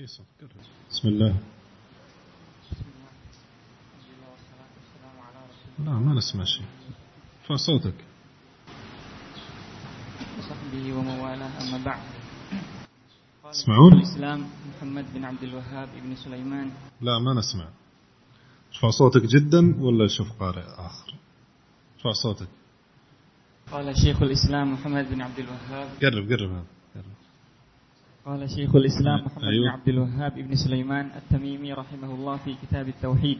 بسم الله. لا ما نسمع شيء. ارفع صوتك. وصحبه وموالاه أما بعد. تسمعون؟ الإسلام محمد بن عبد الوهاب بن سليمان. لا ما نسمع. ارفع صوتك جدا ولا شوف قارئ آخر؟ ارفع صوتك. قال شيخ الإسلام محمد بن عبد الوهاب. قرب قرب هذا. قال شيخ الإسلام محمد أيوه. بن عبد الوهاب بن سليمان التميمي رحمه الله في كتاب التوحيد.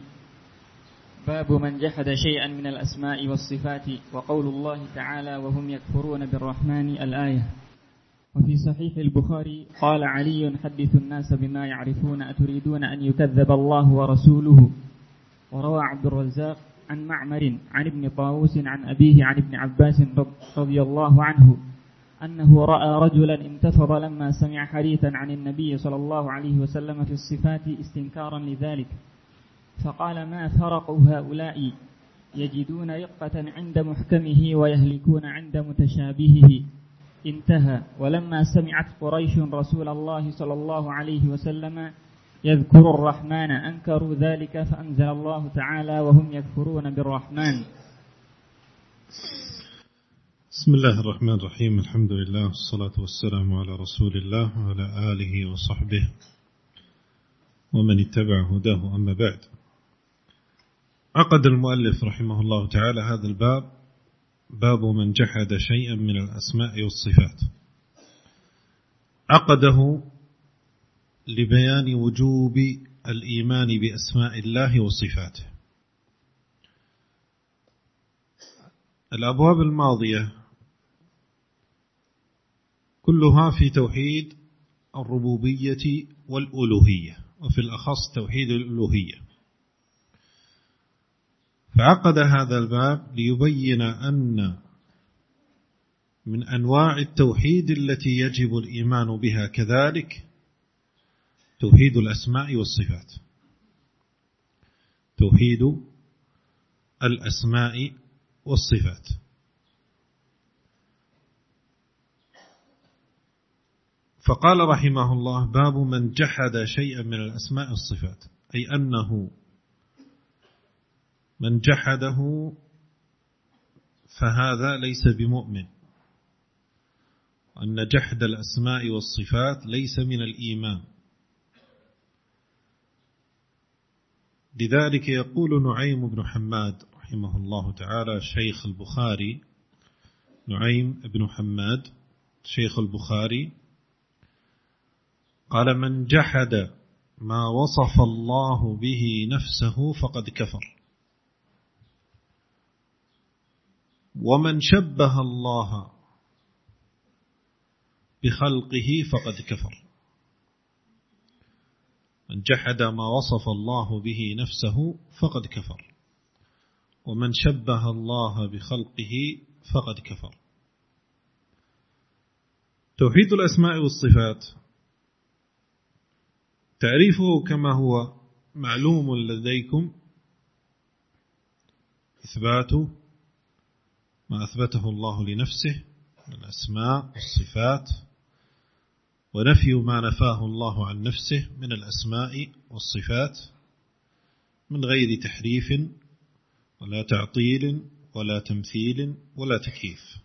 باب من جحد شيئا من الأسماء والصفات وقول الله تعالى وهم يكفرون بالرحمن الآية. وفي صحيح البخاري قال علي حدث الناس بما يعرفون أتريدون أن يكذب الله ورسوله؟ وروى عبد الرزاق عن معمر عن ابن طاووس عن أبيه عن ابن عباس رضي الله عنه. أنه رأى رجلا انتفض لما سمع حديثا عن النبي صلى الله عليه وسلم في الصفات استنكارا لذلك. فقال ما فرق هؤلاء؟ يجدون رقة عند محكمه ويهلكون عند متشابهه. انتهى. ولما سمعت قريش رسول الله صلى الله عليه وسلم يذكر الرحمن أنكروا ذلك فأنزل الله تعالى وهم يكفرون بالرحمن. بسم الله الرحمن الرحيم. الحمد لله والصلاة والسلام على رسول الله وعلى آله وصحبه ومن اتبع هداه. أما بعد عقد المؤلف رحمه الله تعالى هذا الباب باب من جحد شيئا من الأسماء والصفات. عقده لبيان وجوب الإيمان بأسماء الله وصفاته. الأبواب الماضية كلها في توحيد الربوبية والألوهية وفي الأخص توحيد الألوهية. فعقد هذا الباب ليبين أن من أنواع التوحيد التي يجب الإيمان بها كذلك توحيد الأسماء والصفات. توحيد الأسماء والصفات. فقال رحمه الله باب من جحد شيئا من الأسماء والصفات أي أنه من جحده فهذا ليس بمؤمن. أن جحد الأسماء والصفات ليس من الإيمان. لذلك يقول نعيم بن حماد رحمه الله تعالى شيخ البخاري نعيم بن حماد شيخ البخاري قال من جحد ما وصف الله به نفسه فقد كفر. ومن شبه الله بخلقه فقد كفر. من جحد ما وصف الله به نفسه فقد كفر. ومن شبه الله بخلقه فقد كفر. توحيد الأسماء والصفات تعريفه كما هو معلوم لديكم إثبات ما أثبته الله لنفسه من الأسماء والصفات ونفي ما نفاه الله عن نفسه من الأسماء والصفات من غير تحريف ولا تعطيل ولا تمثيل ولا تكييف.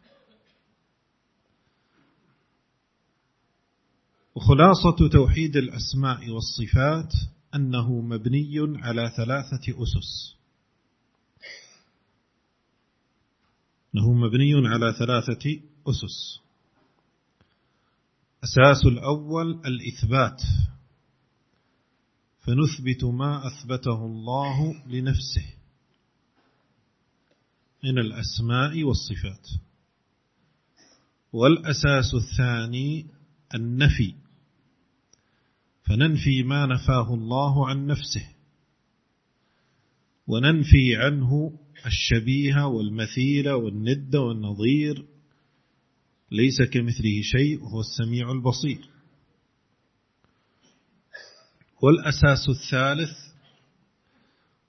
وخلاصة توحيد الأسماء والصفات أنه مبني على ثلاثة أسس. أنه مبني على ثلاثة أسس. أساس الأول الإثبات. فنثبت ما أثبته الله لنفسه من الأسماء والصفات. والأساس الثاني النفي. فننفي ما نفاه الله عن نفسه وننفي عنه الشبيه والمثيل والند والنظير ليس كمثله شيء وهو السميع البصير. والأساس الثالث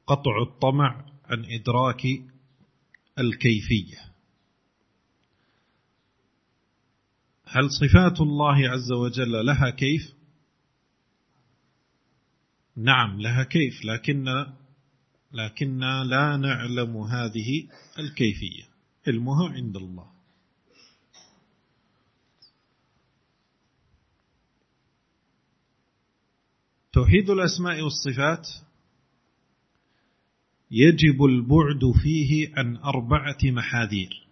قطع الطمع عن إدراك الكيفية. هل صفات الله عز وجل لها كيف؟ نعم لها كيف لكن لكن لا نعلم هذه الكيفية. علمها عند الله. توحيد الأسماء والصفات يجب البعد فيه عن أربعة محاذير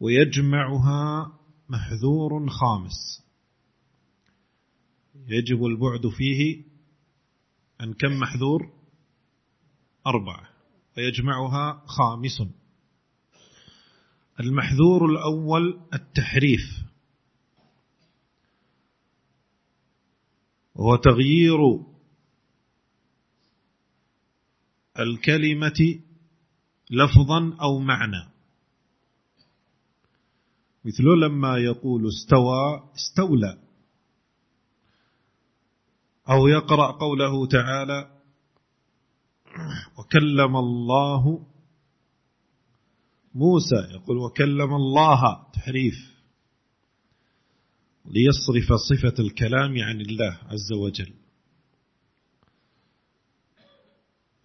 ويجمعها محذور خامس. يجب البعد فيه عن كم محذور؟ أربعة ويجمعها خامس. المحذور الأول التحريف وهو تغيير الكلمة لفظا أو معنى. مثل لما يقول استوى استولى. أو يقرأ قوله تعالى وكلم الله موسى يقول وكلم الله تحريف ليصرف صفة الكلام عن الله عز وجل.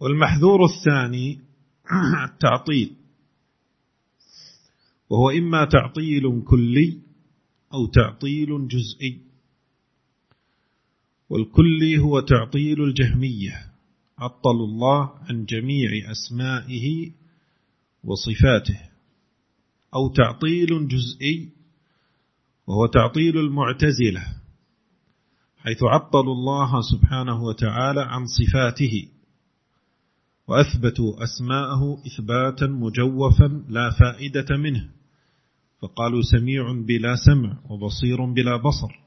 والمحذور الثاني التعطيل وهو إما تعطيل كلي أو تعطيل جزئي. والكلي هو تعطيل الجهمية. عطل الله عن جميع أسمائه وصفاته. أو تعطيل جزئي وهو تعطيل المعتزلة حيث عطلوا الله سبحانه وتعالى عن صفاته وأثبتوا أسماءه إثباتا مجوفا لا فائدة منه فقالوا سميع بلا سمع وبصير بلا بصر.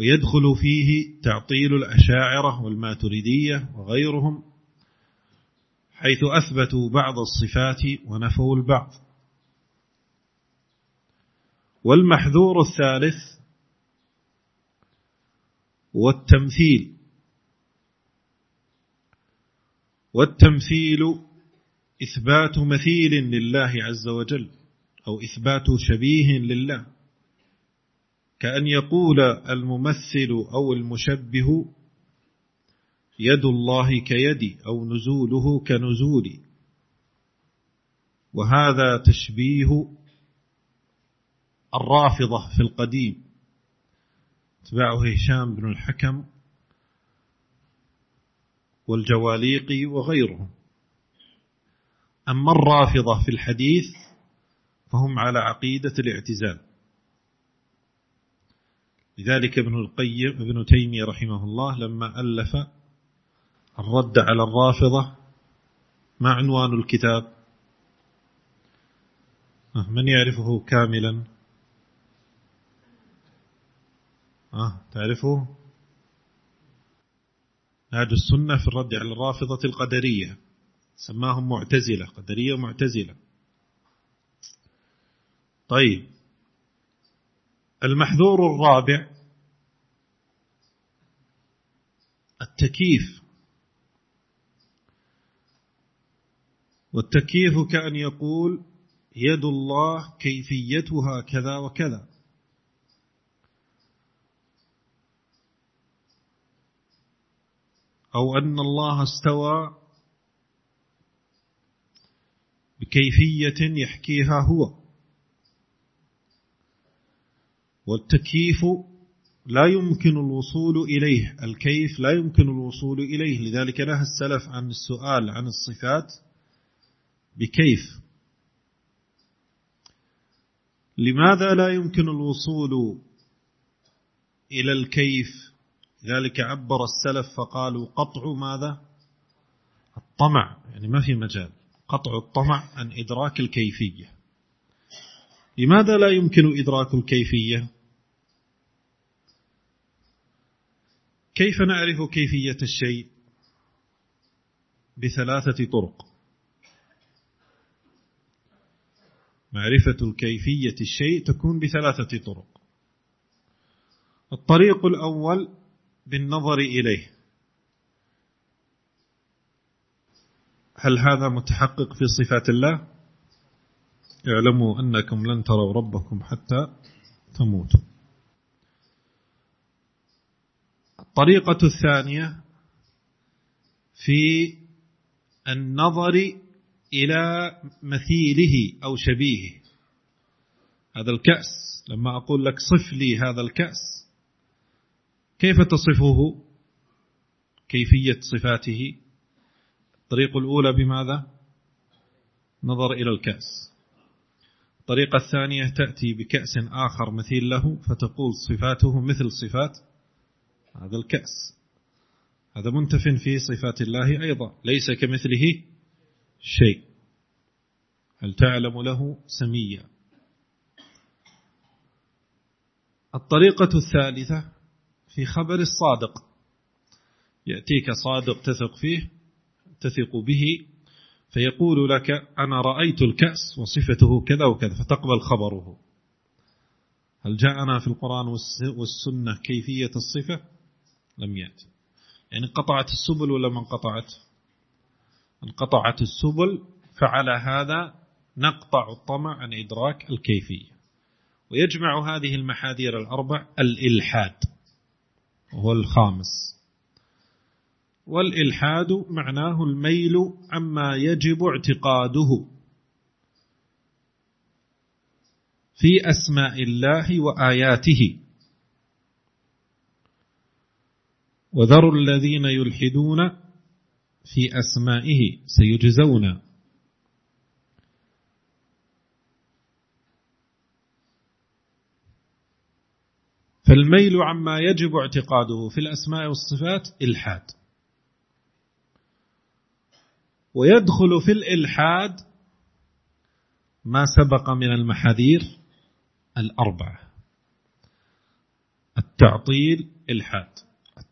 ويدخل فيه تعطيل الأشاعرة والماتريدية وغيرهم حيث أثبتوا بعض الصفات ونفوا البعض. والمحذور الثالث والتمثيل والتمثيل إثبات مثيل لله عز وجل أو إثبات شبيه لله. كأن يقول الممثل أو المشبه يد الله كيدي أو نزوله كنزولي. وهذا تشبيه الرافضة في القديم. اتباعه هشام بن الحكم والجواليقي وغيرهم. أما الرافضة في الحديث فهم على عقيدة الاعتزال. لذلك ابن القيم ابن تيمية رحمه الله لما ألف الرد على الرافضة ما عنوان الكتاب؟ آه، من يعرفه كاملا؟ آه تعرفه؟ نهج السنة في الرد على الرافضة القدرية سماهم معتزلة قدرية معتزلة. طيب المحذور الرابع. التكييف. والتكييف كأن يقول يد الله كيفيتها كذا وكذا. أو أن الله استوى بكيفية يحكيها هو. والتكييف لا يمكن الوصول إليه الكيف لا يمكن الوصول إليه. لذلك نهى السلف عن السؤال عن الصفات بكيف. لماذا لا يمكن الوصول إلى الكيف؟ ذلك عبر السلف فقالوا قطع ماذا؟ الطمع يعني ما في مجال. قطع الطمع عن إدراك الكيفية. لماذا لا يمكن إدراك الكيفية؟ كيف نعرف كيفية الشيء؟ بثلاثة طرق. معرفة الكيفية الشيء تكون بثلاثة طرق. الطريق الأول بالنظر إليه. هل هذا متحقق في صفات الله؟ اعلموا أنكم لن تروا ربكم حتى تموتوا. الطريقة الثانية في النظر إلى مثيله أو شبيهه. هذا الكأس لما أقول لك صف لي هذا الكأس كيف تصفه؟ كيفية صفاته؟ الطريق الأولى بماذا؟ نظر إلى الكأس. الطريقة الثانية تأتي بكأس آخر مثيل له فتقول صفاته مثل صفات هذا الكأس. هذا منتف في صفات الله أيضا ليس كمثله شيء. هل تعلم له سميا؟ الطريقة الثالثة في خبر الصادق. يأتيك صادق تثق فيه تثق به فيقول لك أنا رأيت الكأس وصفته كذا وكذا فتقبل خبره. هل جاءنا في القرآن والسنة كيفية الصفة؟ لم يأتي يعني انقطعت السبل ولا ما انقطعت؟ انقطعت السبل فعلى هذا نقطع الطمع عن إدراك الكيفية. ويجمع هذه المحاذير الأربع الإلحاد وهو الخامس. والإلحاد معناه الميل عما يجب اعتقاده. في أسماء الله وآياته. وذروا الذين يلحدون في أسمائه سيجزون. فالميل عما يجب اعتقاده في الأسماء والصفات إلحاد. ويدخل في الإلحاد ما سبق من المحاذير الأربعة. التعطيل إلحاد.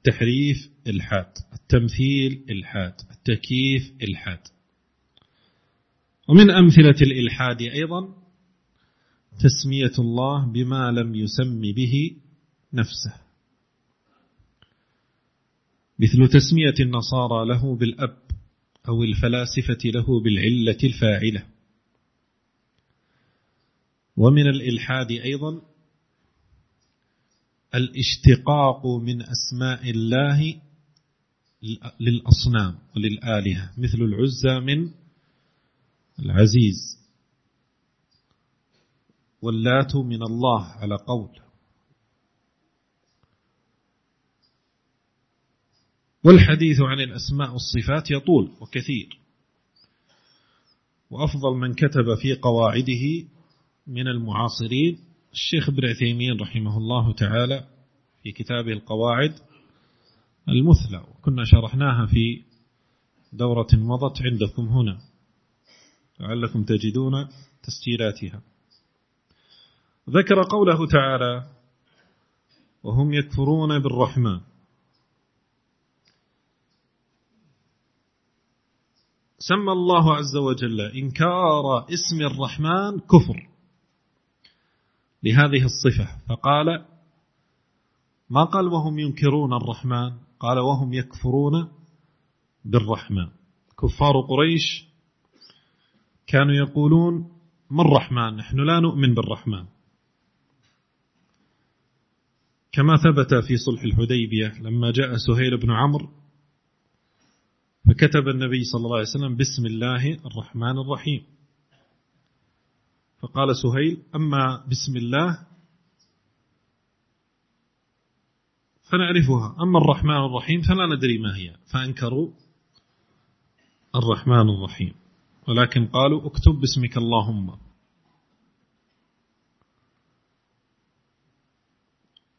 التحريف إلحاد التمثيل إلحاد التكييف إلحاد. ومن أمثلة الإلحاد أيضا تسمية الله بما لم يسم به نفسه. مثل تسمية النصارى له بالأب أو الفلاسفة له بالعلة الفاعلة. ومن الإلحاد أيضا الاشتقاق من أسماء الله للأصنام وللآلهة مثل العزى من العزيز. واللات من الله على قول. والحديث عن الأسماء والصفات يطول وكثير. وأفضل من كتب في قواعده من المعاصرين الشيخ ابن عثيمين رحمه الله تعالى في كتابه القواعد المثلى وكنا شرحناها في دورة مضت عندكم هنا لعلكم تجدون تسجيلاتها. ذكر قوله تعالى وهم يكفرون بالرحمن سمى الله عز وجل إنكار اسم الرحمن كفر. لهذه الصفة. فقال ما قال وهم ينكرون الرحمن؟ قال وهم يكفرون بالرحمن. كفار قريش كانوا يقولون ما الرحمن؟ نحن لا نؤمن بالرحمن. كما ثبت في صلح الحديبية لما جاء سهيل بن عمرو فكتب النبي صلى الله عليه وسلم بسم الله الرحمن الرحيم. فقال سهيل أما بسم الله فنعرفها. أما الرحمن الرحيم فلا ندري ما هي. فأنكروا الرحمن الرحيم. ولكن قالوا اكتب باسمك اللهم.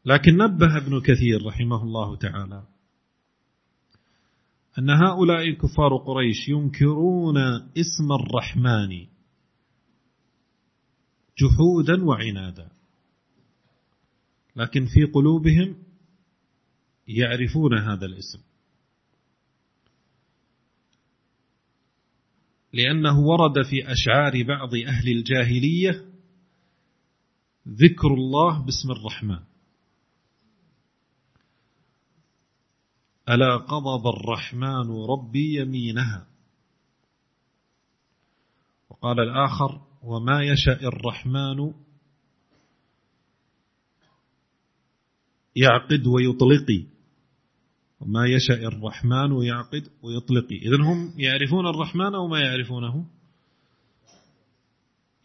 لكن نبه ابن كثير رحمه الله تعالى أن هؤلاء كفار قريش ينكرون اسم الرحمن. جحودا وعنادا. لكن في قلوبهم يعرفون هذا الاسم. لأنه ورد في أشعار بعض أهل الجاهلية ذكر الله باسم الرحمن. ألا قضب الرحمن ربي يمينها. وقال الآخر وما يشاء الرحمن يعقد ويطلقي وما يشاء الرحمن ويعقد ويطلق. إذن هم يعرفون الرحمن أو ما يعرفونه؟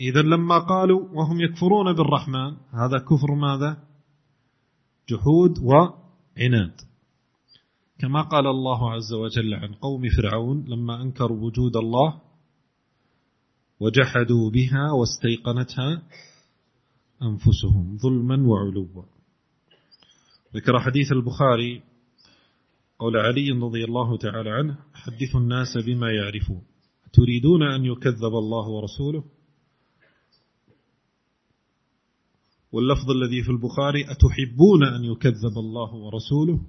إذا لما قالوا وهم يكفرون بالرحمن هذا كفر ماذا؟ جحود وعناد. كما قال الله عز وجل عن قوم فرعون لما أنكروا وجود الله وجحدوا بها واستيقنتها أنفسهم ظلما وعلوا. ذكر حديث البخاري قول علي رضي الله تعالى عنه حدثوا الناس بما يعرفون. تريدون أن يكذب الله ورسوله؟ واللفظ الذي في البخاري أتحبون أن يكذب الله ورسوله؟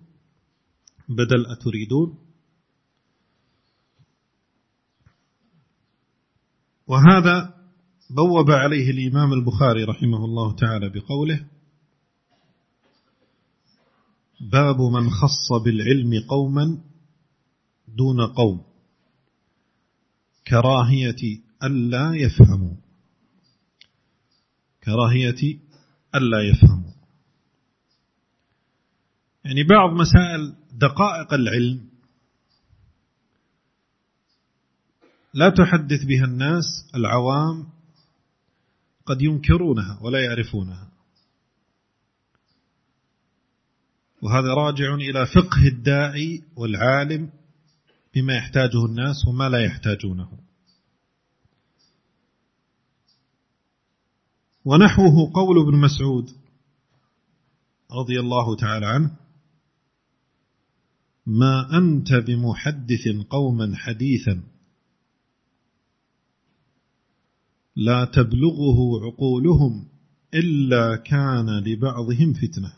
بدل أتريدون؟ وهذا بوب عليه الإمام البخاري رحمه الله تعالى بقوله باب من خص بالعلم قوما دون قوم كراهية ألا يفهموا كراهية ألا يفهموا. يعني بعض مسائل دقائق العلم لا تحدث بها الناس العوام قد ينكرونها ولا يعرفونها. وهذا راجع إلى فقه الداعي والعالم بما يحتاجه الناس وما لا يحتاجونه. ونحوه قول ابن مسعود رضي الله تعالى عنه ما أنت بمحدث قوما حديثا لا تبلغه عقولهم إلا كان لبعضهم فتنة.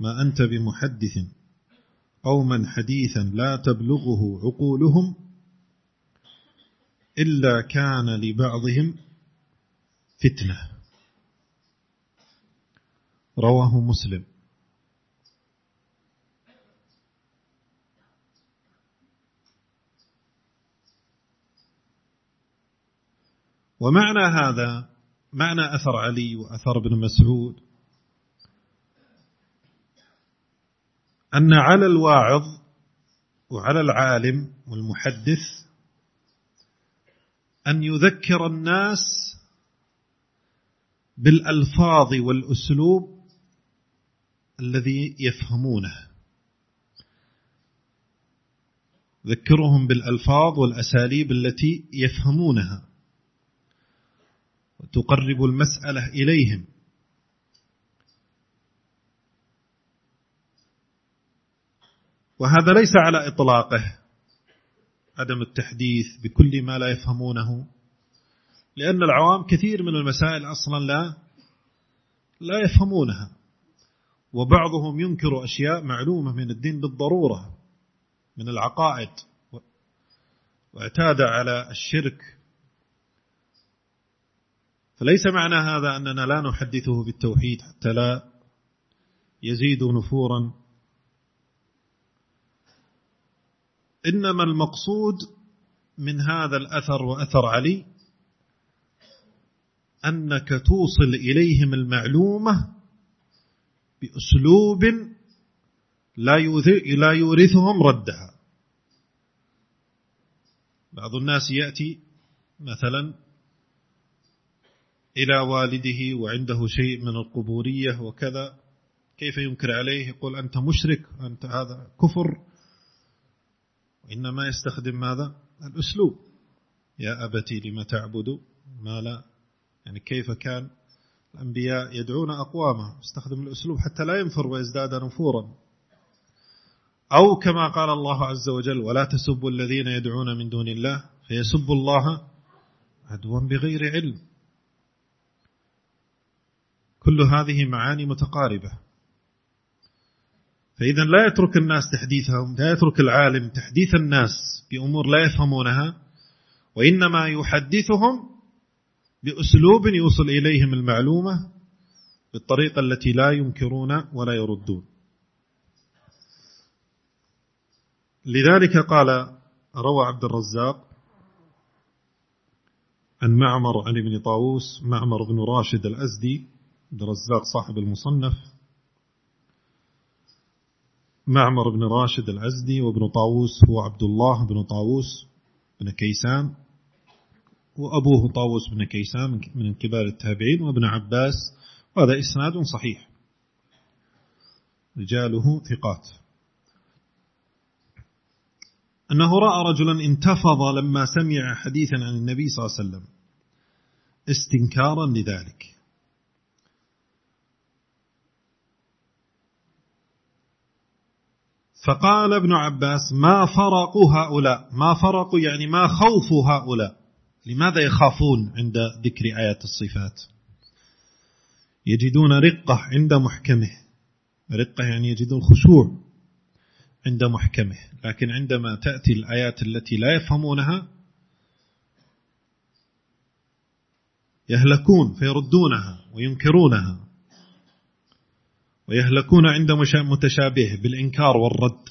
ما أنت بمحدث قوما حديثا لا تبلغه عقولهم إلا كان لبعضهم فتنة. رواه مسلم. ومعنى هذا معنى أثر علي وأثر ابن مسعود. أن على الواعظ وعلى العالم والمحدث أن يذكر الناس بالألفاظ والأسلوب الذي يفهمونه. ذكرهم بالألفاظ والأساليب التي يفهمونها. وتقرب المسألة إليهم. وهذا ليس على إطلاقه عدم التحديث بكل ما لا يفهمونه. لأن العوام كثير من المسائل أصلا لا لا يفهمونها. وبعضهم ينكر أشياء معلومة من الدين بالضرورة من العقائد. واعتاد على الشرك فليس معنى هذا أننا لا نحدثه بالتوحيد حتى لا يزيد نفورا. إنما المقصود من هذا الأثر وأثر علي أنك توصل إليهم المعلومة بأسلوب لا يورثهم ردها. بعض الناس يأتي مثلا إلى والده وعنده شيء من القبورية وكذا. كيف ينكر عليه؟ يقول أنت مشرك أنت هذا كفر. وإنما يستخدم ماذا؟ الأسلوب. يا أبتي لما تعبد ما لا؟ يعني كيف كان الأنبياء يدعون أقوامهم استخدم الأسلوب حتى لا ينفر ويزداد نفورا. أو كما قال الله عز وجل ولا تسبوا الذين يدعون من دون الله فيسبوا الله عدوا بغير علم. كل هذه معاني متقاربة. فإذا لا يترك الناس تحديثهم لا يترك العالم تحديث الناس بأمور لا يفهمونها وإنما يحدثهم بأسلوب يوصل إليهم المعلومة بالطريقة التي لا ينكرون ولا يردون. لذلك قال روى عبد الرزاق عن معمر عن ابن طاووس معمر بن راشد الأزدي عبد الرزاق صاحب المصنف معمر بن راشد العزدي وابن طاووس هو عبد الله بن طاووس بن كيسان وأبوه طاووس بن كيسان من كبار التابعين وابن عباس وهذا إسناد صحيح. رجاله ثقات. أنه رأى رجلا انتفض لما سمع حديثا عن النبي صلى الله عليه وسلم استنكارا لذلك. فقال ابن عباس ما فرق هؤلاء؟ ما فرق يعني ما خوف هؤلاء؟ لماذا يخافون عند ذكر آيات الصفات؟ يجدون رقة عند محكمه. رقة يعني يجدون خشوع عند محكمه. لكن عندما تأتي الآيات التي لا يفهمونها يهلكون فيردونها وينكرونها. ويهلكون عند متشابه بالإنكار والرد.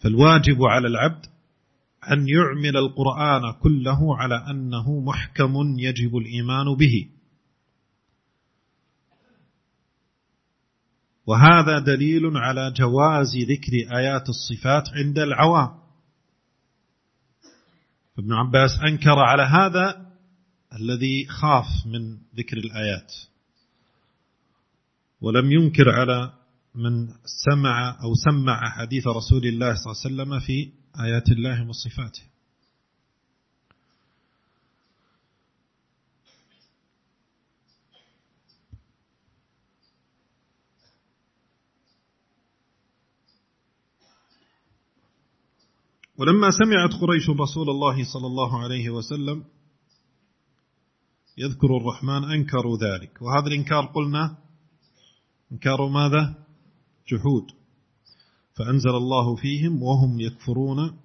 فالواجب على العبد أن يعمل القرآن كله على أنه محكم يجب الإيمان به. وهذا دليل على جواز ذكر آيات الصفات عند العوام. ابن عباس أنكر على هذا الذي خاف من ذكر الآيات ولم ينكر على من سمع أو سمع حديث رسول الله صلى الله عليه وسلم في آيات الله وصفاته. ولما سمعت قريش رسول الله صلى الله عليه وسلم يذكر الرحمن أنكروا ذلك. وهذا الإنكار قلنا انكاروا ماذا؟ جحود. فأنزل الله فيهم وهم يكفرون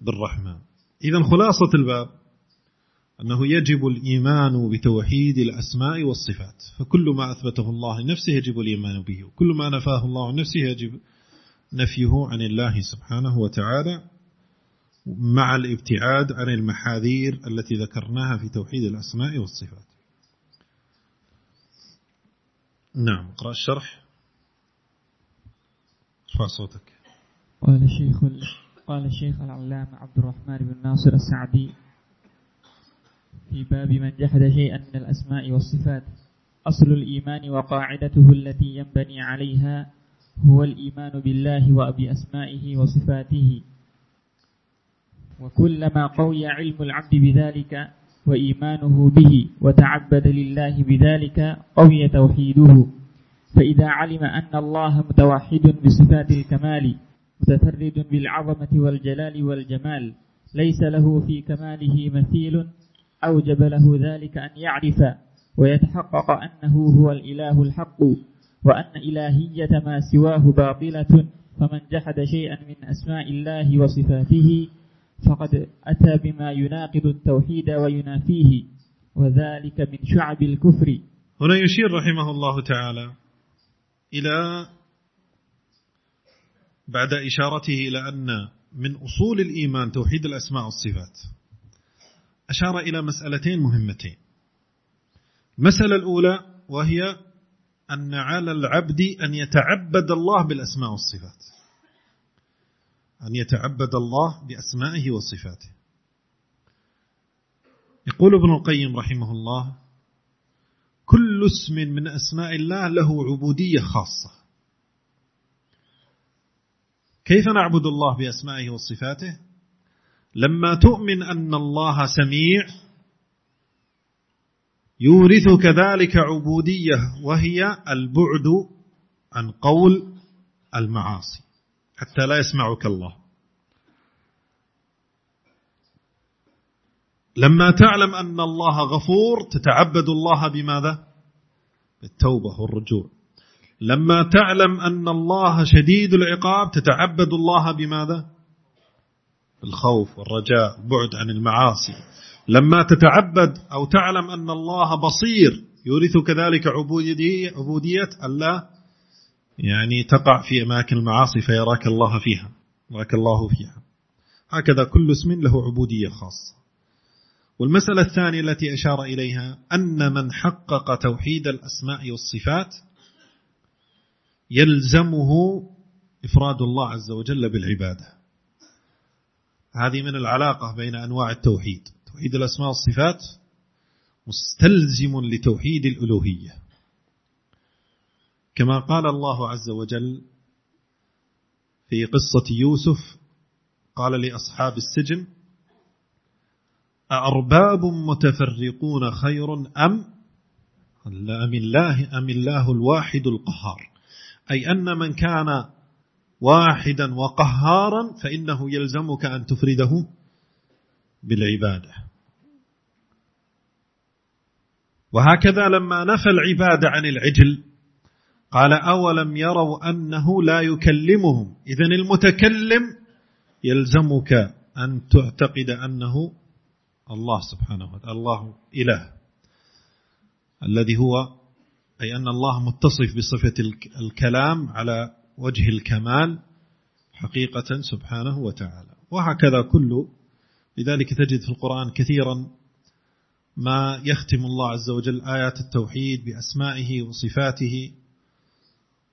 بالرحمن. إذا خلاصة الباب أنه يجب الإيمان بتوحيد الأسماء والصفات. فكل ما أثبته الله لنفسه يجب الإيمان به وكل ما نفاه الله نفسه يجب نفيه عن الله سبحانه وتعالى. مع الابتعاد عن المحاذير التي ذكرناها في توحيد الأسماء والصفات. نعم اقرأ الشرح. ارفع صوتك. قال الشيخ قال الشيخ العلامة عبد الرحمن بن ناصر السعدي في باب من جحد شيئا من الأسماء والصفات. أصل الإيمان وقاعدته التي ينبني عليها هو الإيمان بالله وبأسمائه وصفاته. وكلما قوي علم العبد بذلك وإيمانه به وتعبد لله بذلك قوي توحيده. فإذا علم أن الله متوحد بصفات الكمال متفرد بالعظمة والجلال والجمال ليس له في كماله مثيل أوجب له ذلك أن يعرف ويتحقق أنه هو الإله الحق وأن إلهية ما سواه باطلة فمن جحد شيئا من أسماء الله وصفاته فقد أتى بما يناقض التوحيد وينافيه وذلك من شعب الكفر. هنا يشير رحمه الله تعالى إلى بعد إشارته إلى أن من أصول الإيمان توحيد الأسماء والصفات. أشار إلى مسألتين مهمتين. المسألة الأولى وهي أن على العبد أن يتعبد الله بالأسماء والصفات. أن يتعبد الله بأسمائه وصفاته. يقول ابن القيم رحمه الله كل اسم من أسماء الله له عبودية خاصة. كيف نعبد الله بأسمائه وصفاته؟ لما تؤمن أن الله سميع يورث كذلك عبودية وهي البعد عن قول المعاصي. حتى لا يسمعك الله. لما تعلم أن الله غفور تتعبد الله بماذا؟ بالتوبة والرجوع. لما تعلم أن الله شديد العقاب تتعبد الله بماذا؟ الخوف والرجاء بعد عن المعاصي. لما تتعبد أو تعلم أن الله بصير يورث كذلك عبودية, الله يعني تقع في أماكن المعاصي فيراك الله فيها يراك الله فيها. هكذا كل اسم له عبودية خاصة. والمسألة الثانية التي أشار إليها أن من حقق توحيد الأسماء والصفات يلزمه إفراد الله عز وجل بالعبادة. هذه من العلاقة بين أنواع التوحيد. توحيد الأسماء والصفات مستلزم لتوحيد الألوهية. كما قال الله عز وجل في قصة يوسف قال لأصحاب السجن أأرباب متفرقون خير أم؟ أم الله أم الله الواحد القهار. أي أن من كان واحدا وقهارا فإنه يلزمك أن تفرده بالعبادة. وهكذا لما نفى العبادة عن العجل قال أولم يروا أنه لا يكلمهم. إذن المتكلم يلزمك أن تعتقد أنه الله سبحانه وتعالى الله إله الذي هو أي أن الله متصف بصفة الكلام على وجه الكمال حقيقة سبحانه وتعالى. وهكذا كل لذلك تجد في القرآن كثيرا ما يختم الله عز وجل آيات التوحيد بأسمائه وصفاته.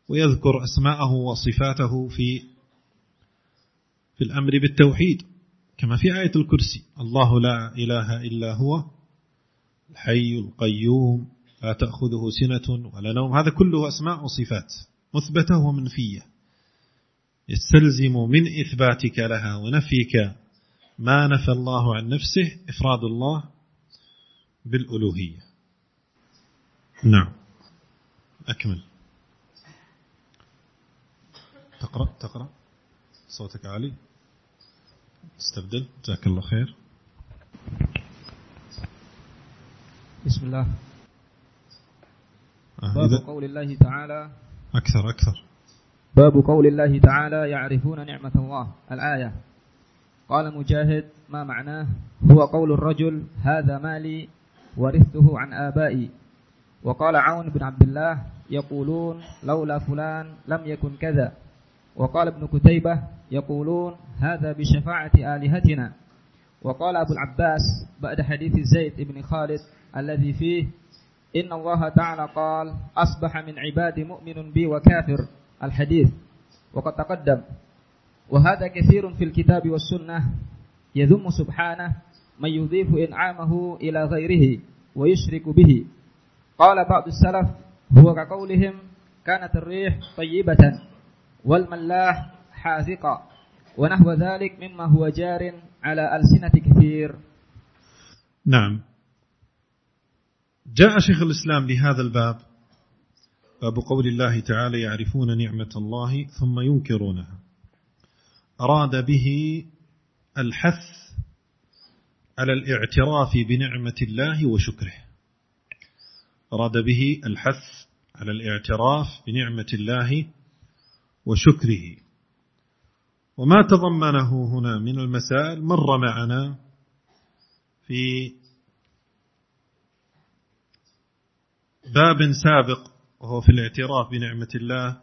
ويذكر أسماءه وصفاته في في الأمر بالتوحيد كما في آية الكرسي. الله لا إله إلا هو الحي القيوم لا تأخذه سنة ولا نوم. هذا كله أسماء وصفات مثبتة ومنفية. يستلزم من إثباتك لها ونفيك ما نفى الله عن نفسه إفراد الله بالألوهية. نعم. أكمل. تقرأ؟ تقرأ. صوتك عالي. استبدل. جزاك الله خير. بسم الله. آه باب قول الله تعالى. أكثر أكثر. باب قول الله تعالى يعرفون نعمة الله. الآية. قال مجاهد ما معناه؟ هو قول الرجل هذا مالي ورثته عن آبائي. وقال عون بن عبد الله يقولون لولا فلان لم يكن كذا. وقال ابن كتيبة يقولون هذا بشفاعة آلهتنا. وقال أبو العباس بعد حديث زيد بن خالد الذي فيه إن الله تعالى قال أصبح من عبادي مؤمن بي وكافر. الحديث. وقد تقدم. وهذا كثير في الكتاب والسنة. يذم سبحانه من يضيف إنعامه إلى غيره ويشرك به. قال بعض السلف هو كقولهم كانت الريح طيبة. والملاح حاذقا. ونحو ذلك مما هو جار على ألسنة كثير. نعم. جاء شيخ الإسلام لهذا الباب باب قول الله تعالى يعرفون نعمة الله ثم ينكرونها. أراد به الحث على الاعتراف بنعمة الله وشكره. أراد به الحث على الاعتراف بنعمة الله وشكره. وما تضمنه هنا من المسائل مر معنا في باب سابق وهو في الاعتراف بنعمة الله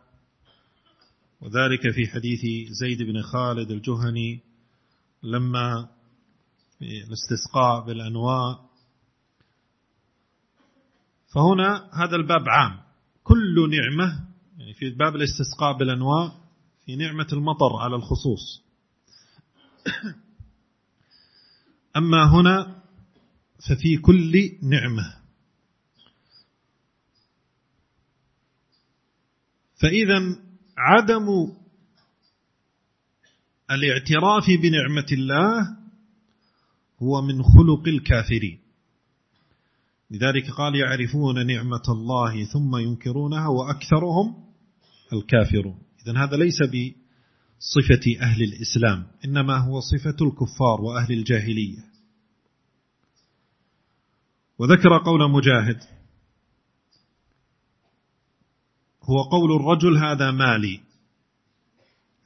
وذلك في حديث زيد بن خالد الجهني لما في الاستسقاء بالأنواء. فهنا هذا الباب عام. كل نعمة يعني في باب الاستسقاء بالأنواء في نعمة المطر على الخصوص. أما هنا ففي كل نعمة. فإذا عدم الاعتراف بنعمة الله هو من خلق الكافرين. لذلك قال يعرفون نعمة الله ثم ينكرونها وأكثرهم الكافرون. إذن هذا ليس بصفة أهل الإسلام إنما هو صفة الكفار وأهل الجاهلية. وذكر قول مجاهد هو قول الرجل هذا مالي.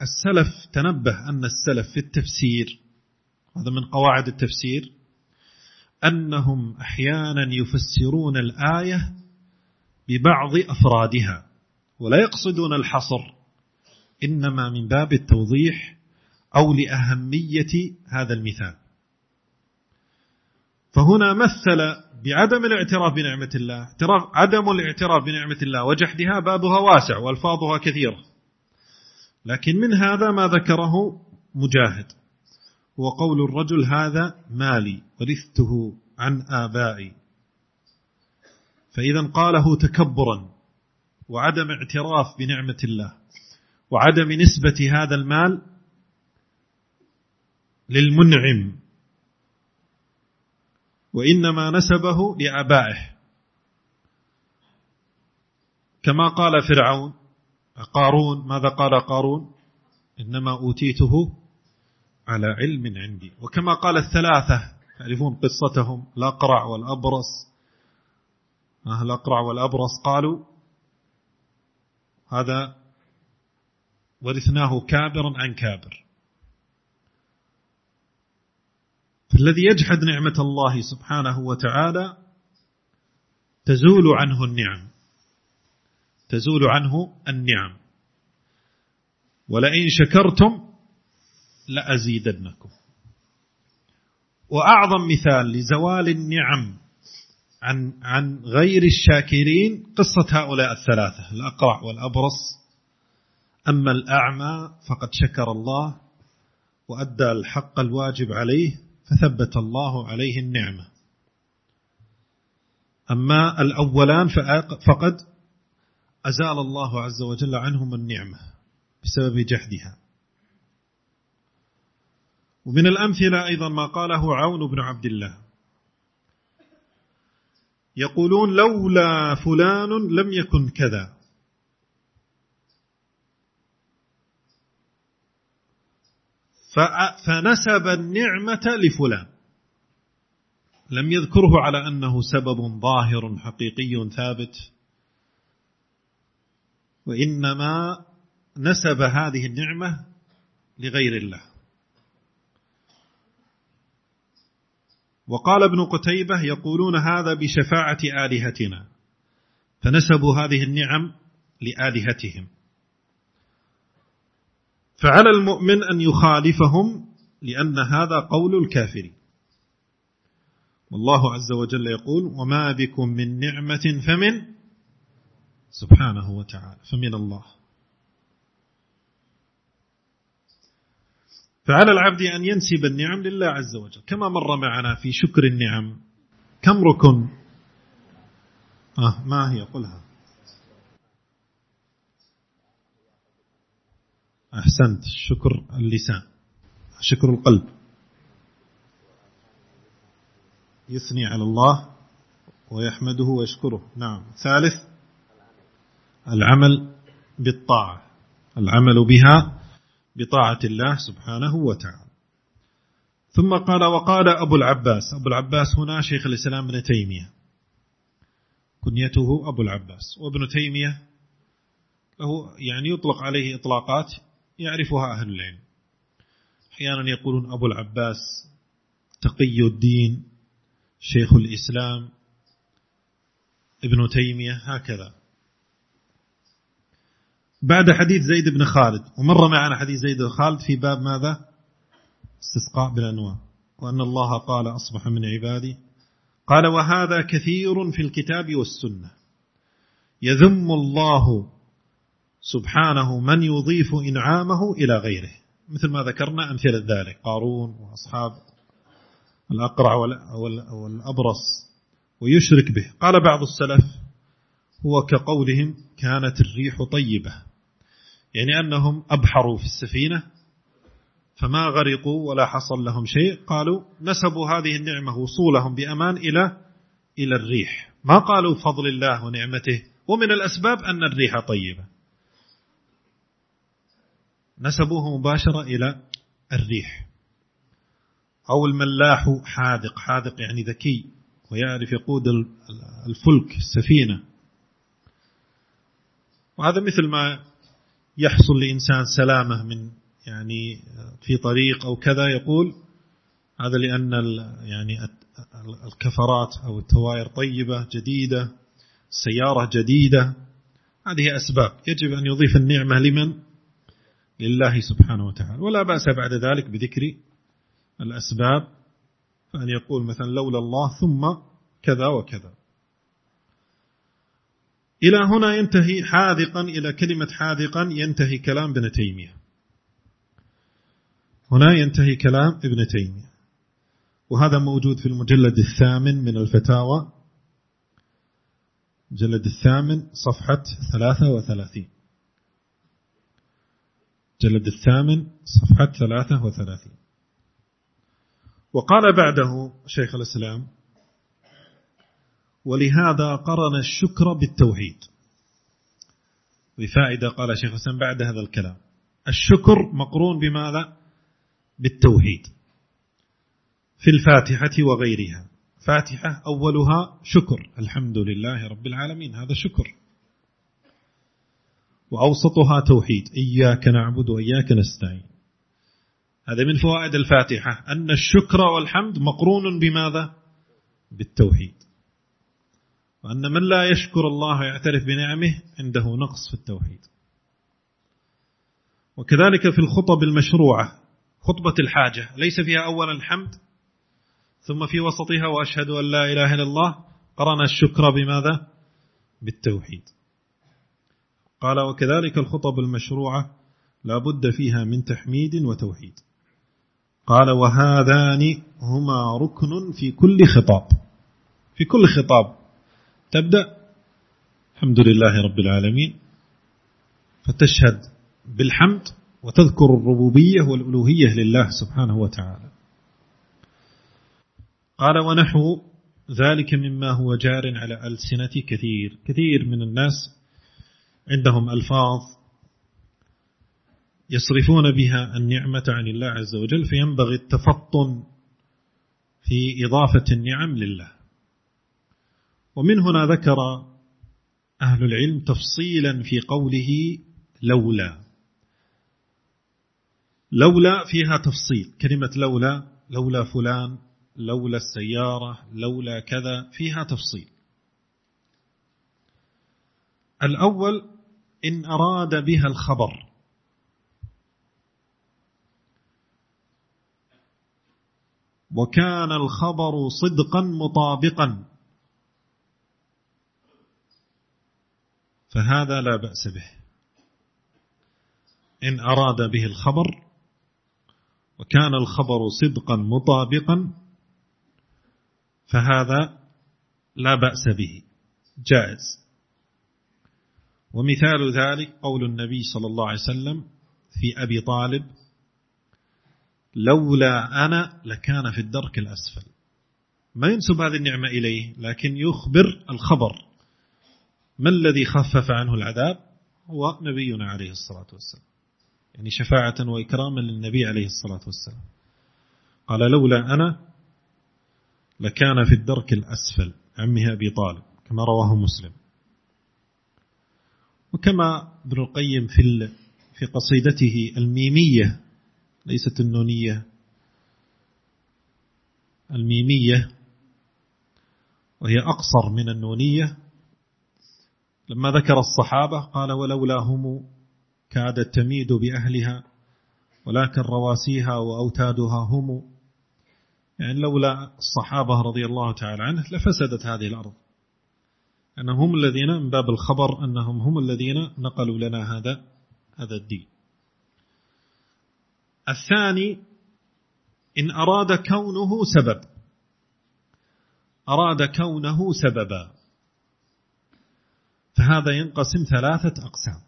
السلف تنبه أن السلف في التفسير هذا من قواعد التفسير أنهم أحيانا يفسرون الآية ببعض أفرادها. ولا يقصدون الحصر إنما من باب التوضيح أو لأهمية هذا المثال. فهنا مثل بعدم الاعتراف بنعمة الله اعتراف عدم الاعتراف بنعمة الله وجحدها بابها واسع وألفاظها كثيرة. لكن من هذا ما ذكره مجاهد هو قول الرجل هذا مالي ورثته عن آبائي فإذا قاله تكبرا وعدم اعتراف بنعمة الله وعدم نسبة هذا المال للمنعم. وإنما نسبه لآبائه. كما قال فرعون قارون ماذا قال قارون؟ إنما أوتيته على علم عندي. وكما قال الثلاثة تعرفون قصتهم؟ الأقرع والأبرص. الأقرع والأبرص؟ قالوا هذا ورثناه كابرا عن كابر. فالذي يجحد نعمة الله سبحانه وتعالى تزول عنه النعم. تزول عنه النعم. ولئن شكرتم لأزيدنكم. وأعظم مثال لزوال النعم عن عن غير الشاكرين قصة هؤلاء الثلاثة الأقرع والأبرص. أما الأعمى فقد شكر الله وأدى الحق الواجب عليه فثبت الله عليه النعمة. أما الأولان فقد أزال الله عز وجل عنهم النعمة بسبب جحدها. ومن الأمثلة أيضا ما قاله عون بن عبد الله. يقولون لولا فلان لم يكن كذا. فنسب النعمة لفلان. لم يذكره على أنه سبب ظاهر حقيقي ثابت. وإنما نسب هذه النعمة لغير الله. وقال ابن قتيبة يقولون هذا بشفاعة آلهتنا. فنسبوا هذه النعم لآلهتهم. فعلى المؤمن أن يخالفهم لأن هذا قول الكافر. والله عز وجل يقول وما بكم من نعمة فمن؟ سبحانه وتعالى فمن الله. فعلى العبد أن ينسب النعم لله عز وجل. كما مر معنا في شكر النعم. كم ركن؟ آه ما هي؟ قلها. أحسنت. شكر اللسان. شكر القلب. يثني على الله ويحمده ويشكره. نعم. ثالث العمل بالطاعة. العمل بها بطاعة الله سبحانه وتعالى. ثم قال وقال أبو العباس أبو العباس هنا شيخ الإسلام ابن تيمية. كنيته أبو العباس. وابن تيمية له يعني يطلق عليه إطلاقات يعرفها أهل العلم. أحيانا يقولون أبو العباس تقي الدين شيخ الإسلام ابن تيمية هكذا. بعد حديث زيد بن خالد. ومر معنا حديث زيد بن خالد في باب ماذا؟ استسقاء بالأنواع وأن الله قال أصبح من عبادي. قال وهذا كثير في الكتاب والسنة. يذم الله سبحانه من يضيف إنعامه إلى غيره. مثل ما ذكرنا أمثلة ذلك. قارون وأصحاب الأقرع والأبرص. ويشرك به. قال بعض السلف هو كقولهم كانت الريح طيبة. يعني أنهم أبحروا في السفينة فما غرقوا ولا حصل لهم شيء. قالوا نسبوا هذه النعمة وصولهم بأمان إلى إلى الريح. ما قالوا فضل الله ونعمته ومن الأسباب أن الريح طيبة. نسبوه مباشرة إلى الريح. أو الملاح حاذق حاذق يعني ذكي ويعرف يقود الفلك السفينة. وهذا مثل ما يحصل لإنسان سلامة من يعني في طريق أو كذا يقول هذا لأن يعني الكفرات أو التواير طيبة جديدة سيارة جديدة هذه أسباب. يجب أن يضيف النعمة لمن؟ لله سبحانه وتعالى. ولا بأس بعد ذلك بذكر الأسباب. فأن يقول مثلا لولا الله ثم كذا وكذا. إلى هنا ينتهي حاذقا إلى كلمة حاذقا ينتهي كلام ابن تيمية. هنا ينتهي كلام ابن تيمية. وهذا موجود في المجلد الثامن من الفتاوى. المجلد الثامن صفحة ثلاثة وثلاثين. المجلد الثامن صفحة ثلاثة وثلاثين. وقال بعده شيخ الإسلام ولهذا قرن الشكر بالتوحيد. بفائدة قال شيخ الإسلام بعد هذا الكلام. الشكر مقرون بماذا؟ بالتوحيد. في الفاتحة وغيرها. فاتحة أولها شكر. الحمد لله رب العالمين. هذا شكر. وأوسطها توحيد. إياك نعبد وإياك نستعين. هذا من فوائد الفاتحة. أن الشكر والحمد مقرون بماذا؟ بالتوحيد. وأن من لا يشكر الله يعترف بنعمه عنده نقص في التوحيد. وكذلك في الخطب المشروعة خطبة الحاجة ليس فيها أولا الحمد ثم في وسطها وأشهد أن لا إله إلا الله قرن الشكر بماذا؟ بالتوحيد. قال وكذلك الخطب المشروعة لا بد فيها من تحميد وتوحيد. قال وهذان هما ركن في كل خطاب في كل خطاب. تبدأ. الحمد لله رب العالمين. فتشهد بالحمد وتذكر الربوبية والألوهية لله سبحانه وتعالى. قال ونحو ذلك مما هو جار على ألسنة كثير. كثير من الناس عندهم ألفاظ يصرفون بها النعمة عن الله عز وجل فينبغي التفطن في إضافة النعم لله. ومن هنا ذكر أهل العلم تفصيلا في قوله لولا. لولا فيها تفصيل. كلمة لولا لولا فلان لولا السيارة لولا كذا فيها تفصيل. الأول إن أراد بها الخبر. وكان الخبر صدقا مطابقا. فهذا لا بأس به. إن أراد به الخبر وكان الخبر صدقا مطابقا فهذا لا بأس به. جائز. ومثال ذلك قول النبي صلى الله عليه وسلم في أبي طالب لولا أنا لكان في الدرك الأسفل. ما ينسب هذه النعمة إليه لكن يخبر الخبر. ما الذي خفف عنه العذاب؟ هو نبينا عليه الصلاة والسلام. يعني شفاعة وإكراما للنبي عليه الصلاة والسلام. قال لولا أنا لكان في الدرك الأسفل عمها أبي طالب كما رواه مسلم. وكما ابن القيم في في قصيدته الميمية ليست النونية الميمية وهي أقصر من النونية لما ذكر الصحابة قال ولولا هم كادت تميد بأهلها ولكن رواسيها وأوتادها هم. يعني لولا الصحابة رضي الله تعالى عنه لفسدت هذه الأرض. أنهم هم الذين من باب الخبر أنهم هم الذين نقلوا لنا هذا هذا الدين. الثاني إن أراد كونه سبب. أراد كونه سببا. فهذا ينقسم ثلاثة أقسام.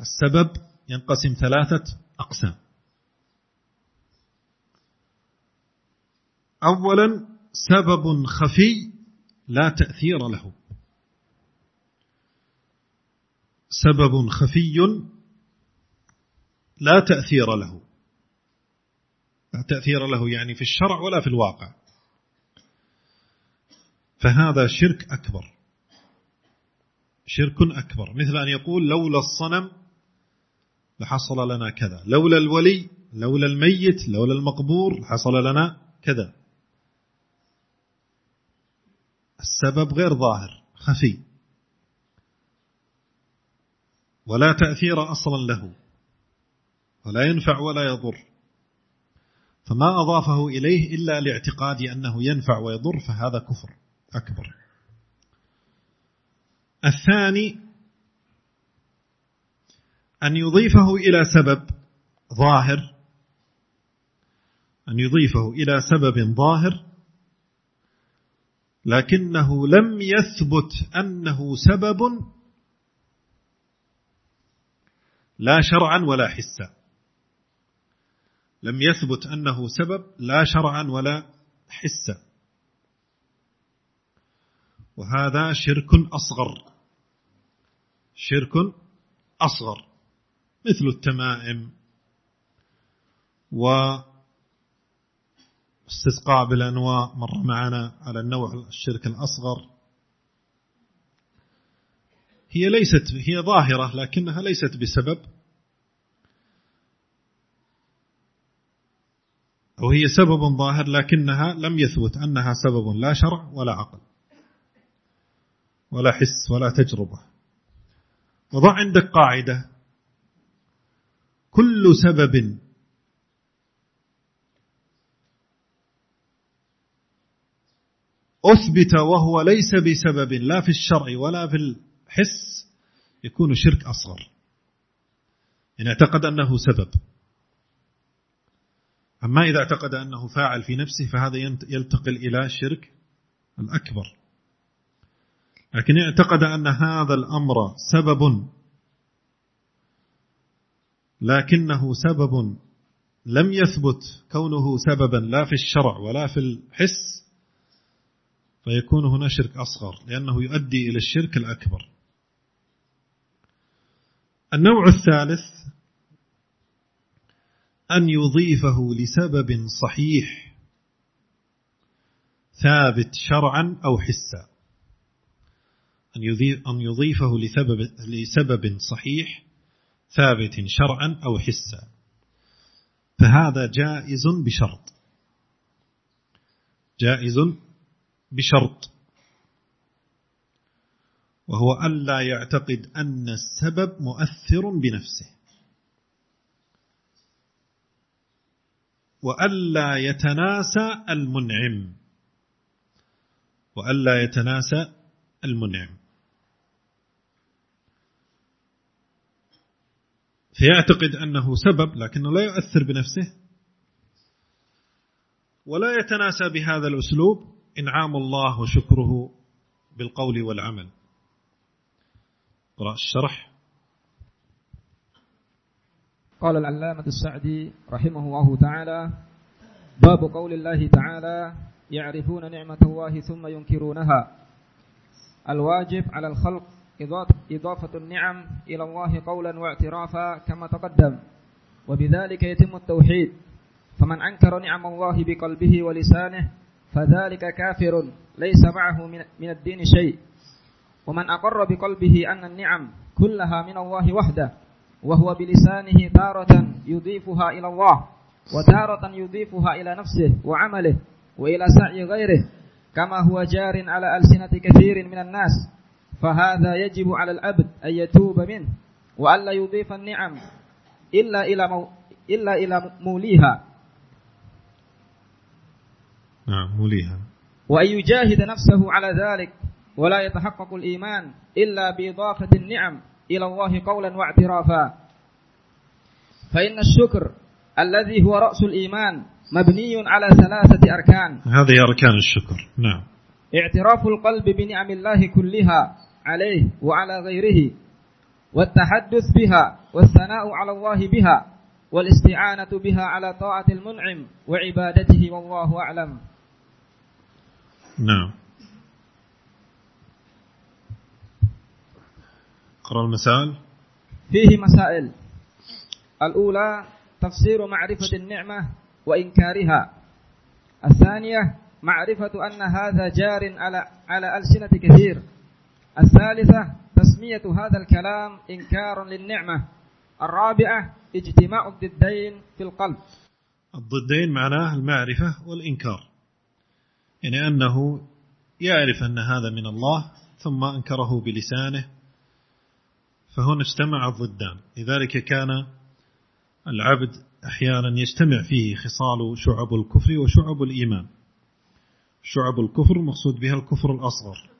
السبب ينقسم ثلاثة أقسام. أولا سبب خفي لا تأثير له. سبب خفي لا تأثير له. لا تأثير له يعني في الشرع ولا في الواقع. فهذا شرك أكبر. شرك أكبر. مثل أن يقول لولا الصنم لحصل لنا كذا. لولا الولي لولا الميت لولا المقبور حصل لنا كذا. السبب غير ظاهر خفي. ولا تأثير أصلا له. ولا ينفع ولا يضر. فما أضافه إليه إلا لاعتقاد أنه ينفع ويضر فهذا كفر أكبر. الثاني أن يضيفه إلى سبب ظاهر أن يضيفه إلى سبب ظاهر لكنه لم يثبت أنه سبب لا شرعا ولا حسا. لم يثبت أنه سبب لا شرعا ولا حسا. وهذا شرك أصغر. شرك أصغر. مثل التمائم واستسقاء بالأنواء. مر معنا على النوع الشرك الأصغر. هي ليست هي ظاهرة لكنها ليست بسبب. أو هي سبب ظاهر لكنها لم يثبت أنها سبب لا شرع ولا عقل. ولا حس ولا تجربة. وضع عندك قاعدة. كل سبب أثبت وهو ليس بسبب لا في الشرع ولا في الحس يكون شرك أصغر. إن اعتقد أنه سبب. أما إذا اعتقد أنه فاعل في نفسه فهذا ينتقل إلى الشرك الأكبر. لكن اعتقد أن هذا الأمر سبب لكنه سبب لم يثبت كونه سببا لا في الشرع ولا في الحس فيكون هنا شرك أصغر لأنه يؤدي إلى الشرك الأكبر. النوع الثالث أن يضيفه لسبب صحيح ثابت شرعا أو حسا. أن يضيفه لسبب, لسبب صحيح ثابت شرعا أو حسا. فهذا جائز بشرط. جائز بشرط. وهو ألا يعتقد أن السبب مؤثر بنفسه. وألا يتناسى المنعم. وألا يتناسى المنعم. فيعتقد أنه سبب لكنه لا يؤثر بنفسه. ولا يتناسى بهذا الأسلوب إنعام الله وشكره بالقول والعمل. قرأ الشرح. قال العلامة السعدي رحمه الله تعالى باب قول الله تعالى يعرفون نعمة الله ثم ينكرونها. الواجب على الخلق إضافة النعم إلى الله قولا واعترافا كما تقدم. وبذلك يتم التوحيد. فمن أنكر نعم الله بقلبه ولسانه فذلك كافر ليس معه من الدين شيء. ومن أقر بقلبه أن النعم كلها من الله وحده وهو بلسانه تارة يضيفها إلى الله وتارة يضيفها إلى نفسه وعمله وإلى سعي غيره كما هو جار على ألسنة كثير من الناس. فهذا يجب على العبد أن يتوب منه وألا يضيف النعم إلا إلى مو إلا إلى موليها. نعم موليها. وأن يجاهد نفسه على ذلك ولا يتحقق الإيمان إلا بإضافة النعم إلى الله قولا واعترافا. فإن الشكر الذي هو رأس الإيمان مبني على ثلاثة أركان. هذه أركان الشكر. نعم. اعتراف القلب بنعم الله كلها عليه وعلى غيره والتحدث بها والثناء على الله بها والاستعانة بها على طاعة المنعم وعبادته والله أعلم. نعم. اقرأ المسائل. فيه مسائل. الأولى تفسير معرفة النعمة وإنكارها. الثانية معرفة أن هذا جار على على ألسنة كثير. الثالثة تسمية هذا الكلام إنكار للنعمة. الرابعة اجتماع الضدين في القلب. الضدين معناه المعرفة والإنكار. يعني أنه يعرف أن هذا من الله ثم أنكره بلسانه فهنا اجتمع الضدان. لذلك كان العبد أحيانا يجتمع فيه خصال شعب الكفر وشعب الإيمان. شعب الكفر مقصود بها الكفر الأصغر.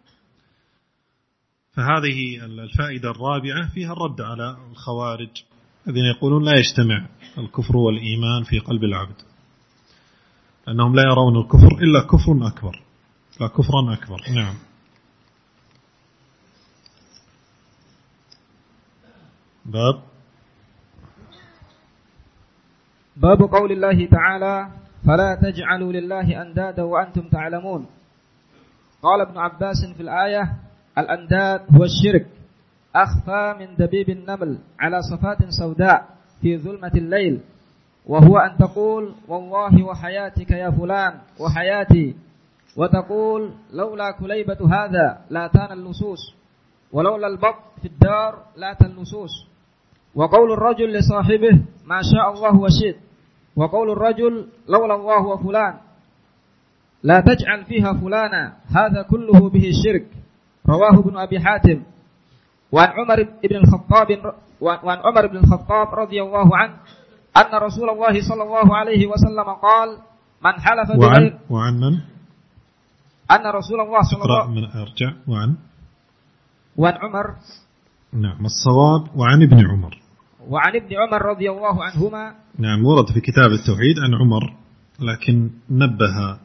فهذه الفائدة الرابعة فيها الرد على الخوارج الذين يقولون لا يجتمع الكفر والإيمان في قلب العبد. أنهم لا يرون الكفر إلا كفر أكبر. لا كفرا أكبر. نعم. باب. باب قول الله تعالى فلا تجعلوا لله أندادا وأنتم تعلمون. قال ابن عباس في الآية الأنداد هو الشرك أخفى من دبيب النمل على صفات سوداء في ظلمة الليل وهو أن تقول والله وحياتك يا فلان وحياتي وتقول لولا كليبة هذا لا تان اللصوص ولولا البط في الدار لا اللصوص. وقول الرجل لصاحبه ما شاء الله وشئت وقول الرجل لولا الله وفلان لا تجعل فيها فلانا هذا كله به الشرك رواه ابن أبي حاتم. وعن عمر بن الخطاب وعن عمر بن الخطاب رضي الله عنه أن رسول الله صلى الله عليه وسلم قال من حلف بغير وعن, وعن من؟ أن رسول الله صلى الله عليه وسلم من أرجع. وعن؟ وعن عمر. نعم الصواب وعن ابن عمر. وعن ابن عمر رضي الله عنهما. نعم ورد في كتاب التوحيد عن عمر لكن نبه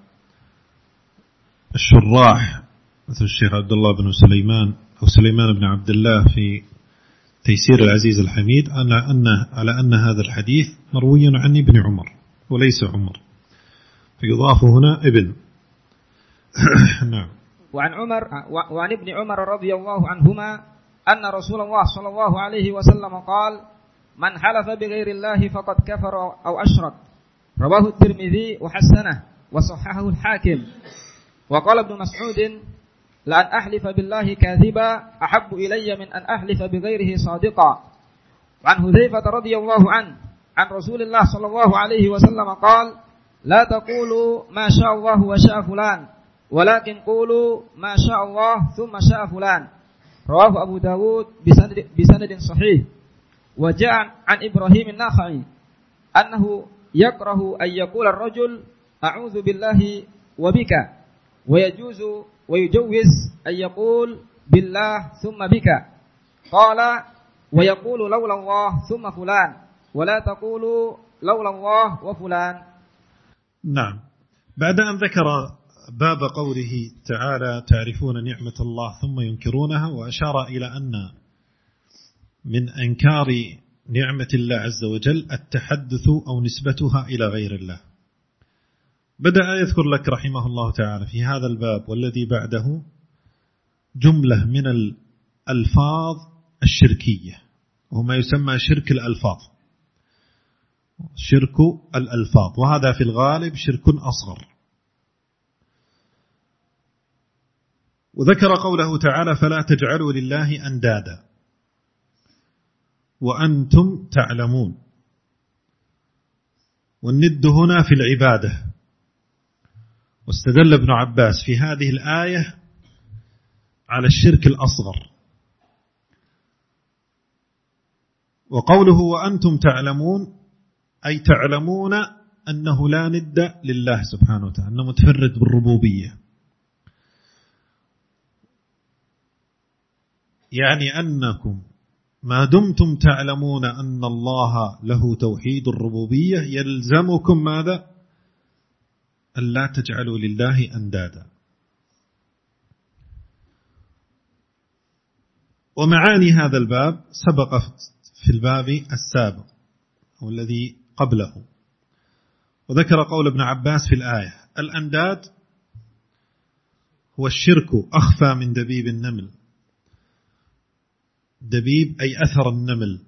الشراح مثل الشيخ عبد الله بن سليمان أو سليمان بن عبد الله في تيسير العزيز الحميد أن أن على أن هذا الحديث مروي عن ابن عمر وليس عمر. فيضاف هنا ابن. نعم. وعن عمر وعن ابن عمر رضي الله عنهما أن رسول الله صلى الله عليه وسلم قال من حلف بغير الله فقد كفر أو أشرك رواه الترمذي وحسنه وصححه الحاكم. وقال ابن مسعود لأن أحلف بالله كاذبا أحب إلي من أن أحلف بغيره صادقا وعن هذيفة رضي الله عنه عن رسول الله صلى الله عليه وسلم قال لا تقولوا ما شاء الله وشاء فلان ولكن قولوا ما شاء الله ثم شاء فلان رواه أبو داود بسند, بسند صحيح وجاء عن إبراهيم الناخعي أنه يكره أن يقول الرجل أعوذ بالله وبك ويجوز ويجوز أن يقول بالله ثم بك. قال ويقول لولا الله ثم فلان. ولا تقولوا لولا الله وفلان. نعم. بعد أن ذكر باب قوله تعالى تعرفون نعمة الله ثم ينكرونها وأشار إلى أن من أنكار نعمة الله عز وجل التحدث أو نسبتها إلى غير الله. بدأ يذكر لك رحمه الله تعالى في هذا الباب والذي بعده جملة من الألفاظ الشركية وهو ما يسمى شرك الألفاظ. شرك الألفاظ وهذا في الغالب شرك أصغر. وذكر قوله تعالى فلا تجعلوا لله أندادا وأنتم تعلمون. والند هنا في العبادة واستدل ابن عباس في هذه الآية على الشرك الأصغر. وقوله وأنتم تعلمون أي تعلمون أنه لا ند لله سبحانه وتعالى أنه متفرد بالربوبية. يعني أنكم ما دمتم تعلمون أن الله له توحيد الربوبية يلزمكم ماذا؟ أن لا تجعلوا لله أندادا. ومعاني هذا الباب سبق في الباب السابق أو الذي قبله. وذكر قول ابن عباس في الآية الأنداد هو الشرك أخفى من دبيب النمل. دبيب أي أثر النمل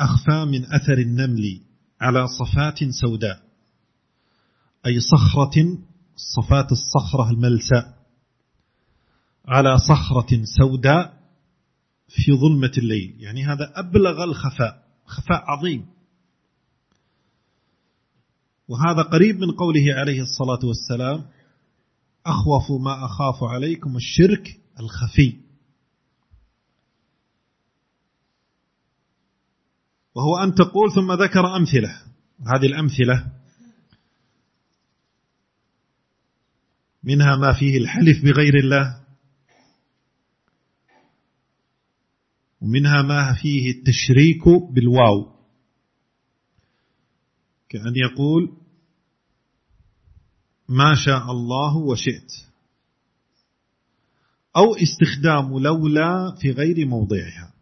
أخفى من أثر النمل على صفات سوداء. أي صخرة صفات الصخرة الملساء على صخرة سوداء في ظلمة الليل. يعني هذا أبلغ الخفاء خفاء عظيم. وهذا قريب من قوله عليه الصلاة والسلام أخوف ما أخاف عليكم الشرك الخفي. وهو أن تقول ثم ذكر أمثلة. هذه الأمثلة منها ما فيه الحلف بغير الله. ومنها ما فيه التشريك بالواو. كأن يقول ما شاء الله وشئت. أو استخدام لولا في غير موضعها.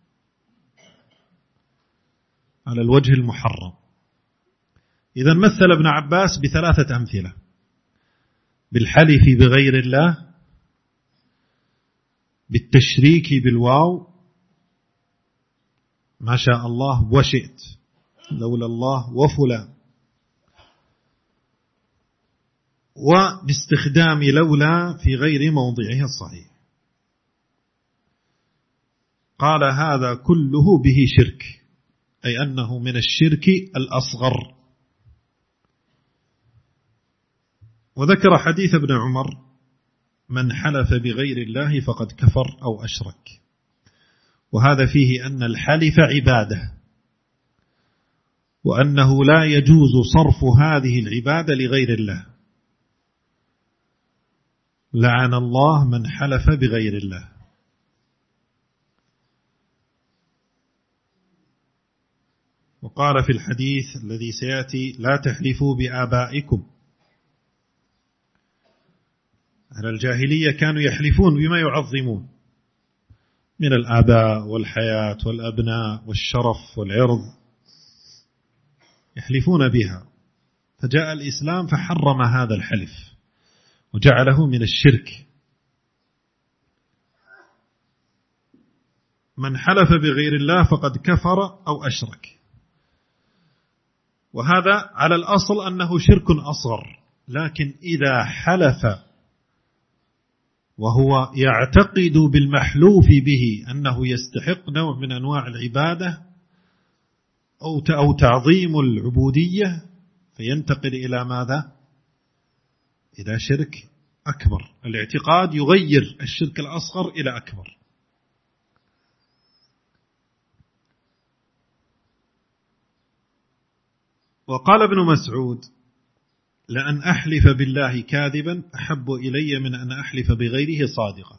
على الوجه المحرم. إذا مثل ابن عباس بثلاثة أمثلة. بالحلف بغير الله بالتشريك بالواو ما شاء الله وشئت لولا الله وفلان. وباستخدام لولا في غير موضعها الصحيح. قال هذا كله به شرك أي أنه من الشرك الأصغر. وذكر حديث ابن عمر من حلف بغير الله فقد كفر أو أشرك. وهذا فيه أن الحلف عبادة وأنه لا يجوز صرف هذه العبادة لغير الله. لعن الله من حلف بغير الله. وقال في الحديث الذي سيأتي لا تحلفوا بآبائكم. على الجاهلية كانوا يحلفون بما يعظمون من الآباء والحياة والأبناء والشرف والعرض يحلفون بها. فجاء الإسلام فحرم هذا الحلف وجعله من الشرك. من حلف بغير الله فقد كفر أو أشرك. وهذا على الأصل أنه شرك أصغر لكن إذا حلف وهو يعتقد بالمحلوف به أنه يستحق نوع من أنواع العبادة أو تعظيم العبودية فينتقل إلى ماذا؟ إلى شرك أكبر. الاعتقاد يغير الشرك الأصغر إلى أكبر. وقال ابن مسعود لأن أحلف بالله كاذبا أحب إلي من أن أحلف بغيره صادقا.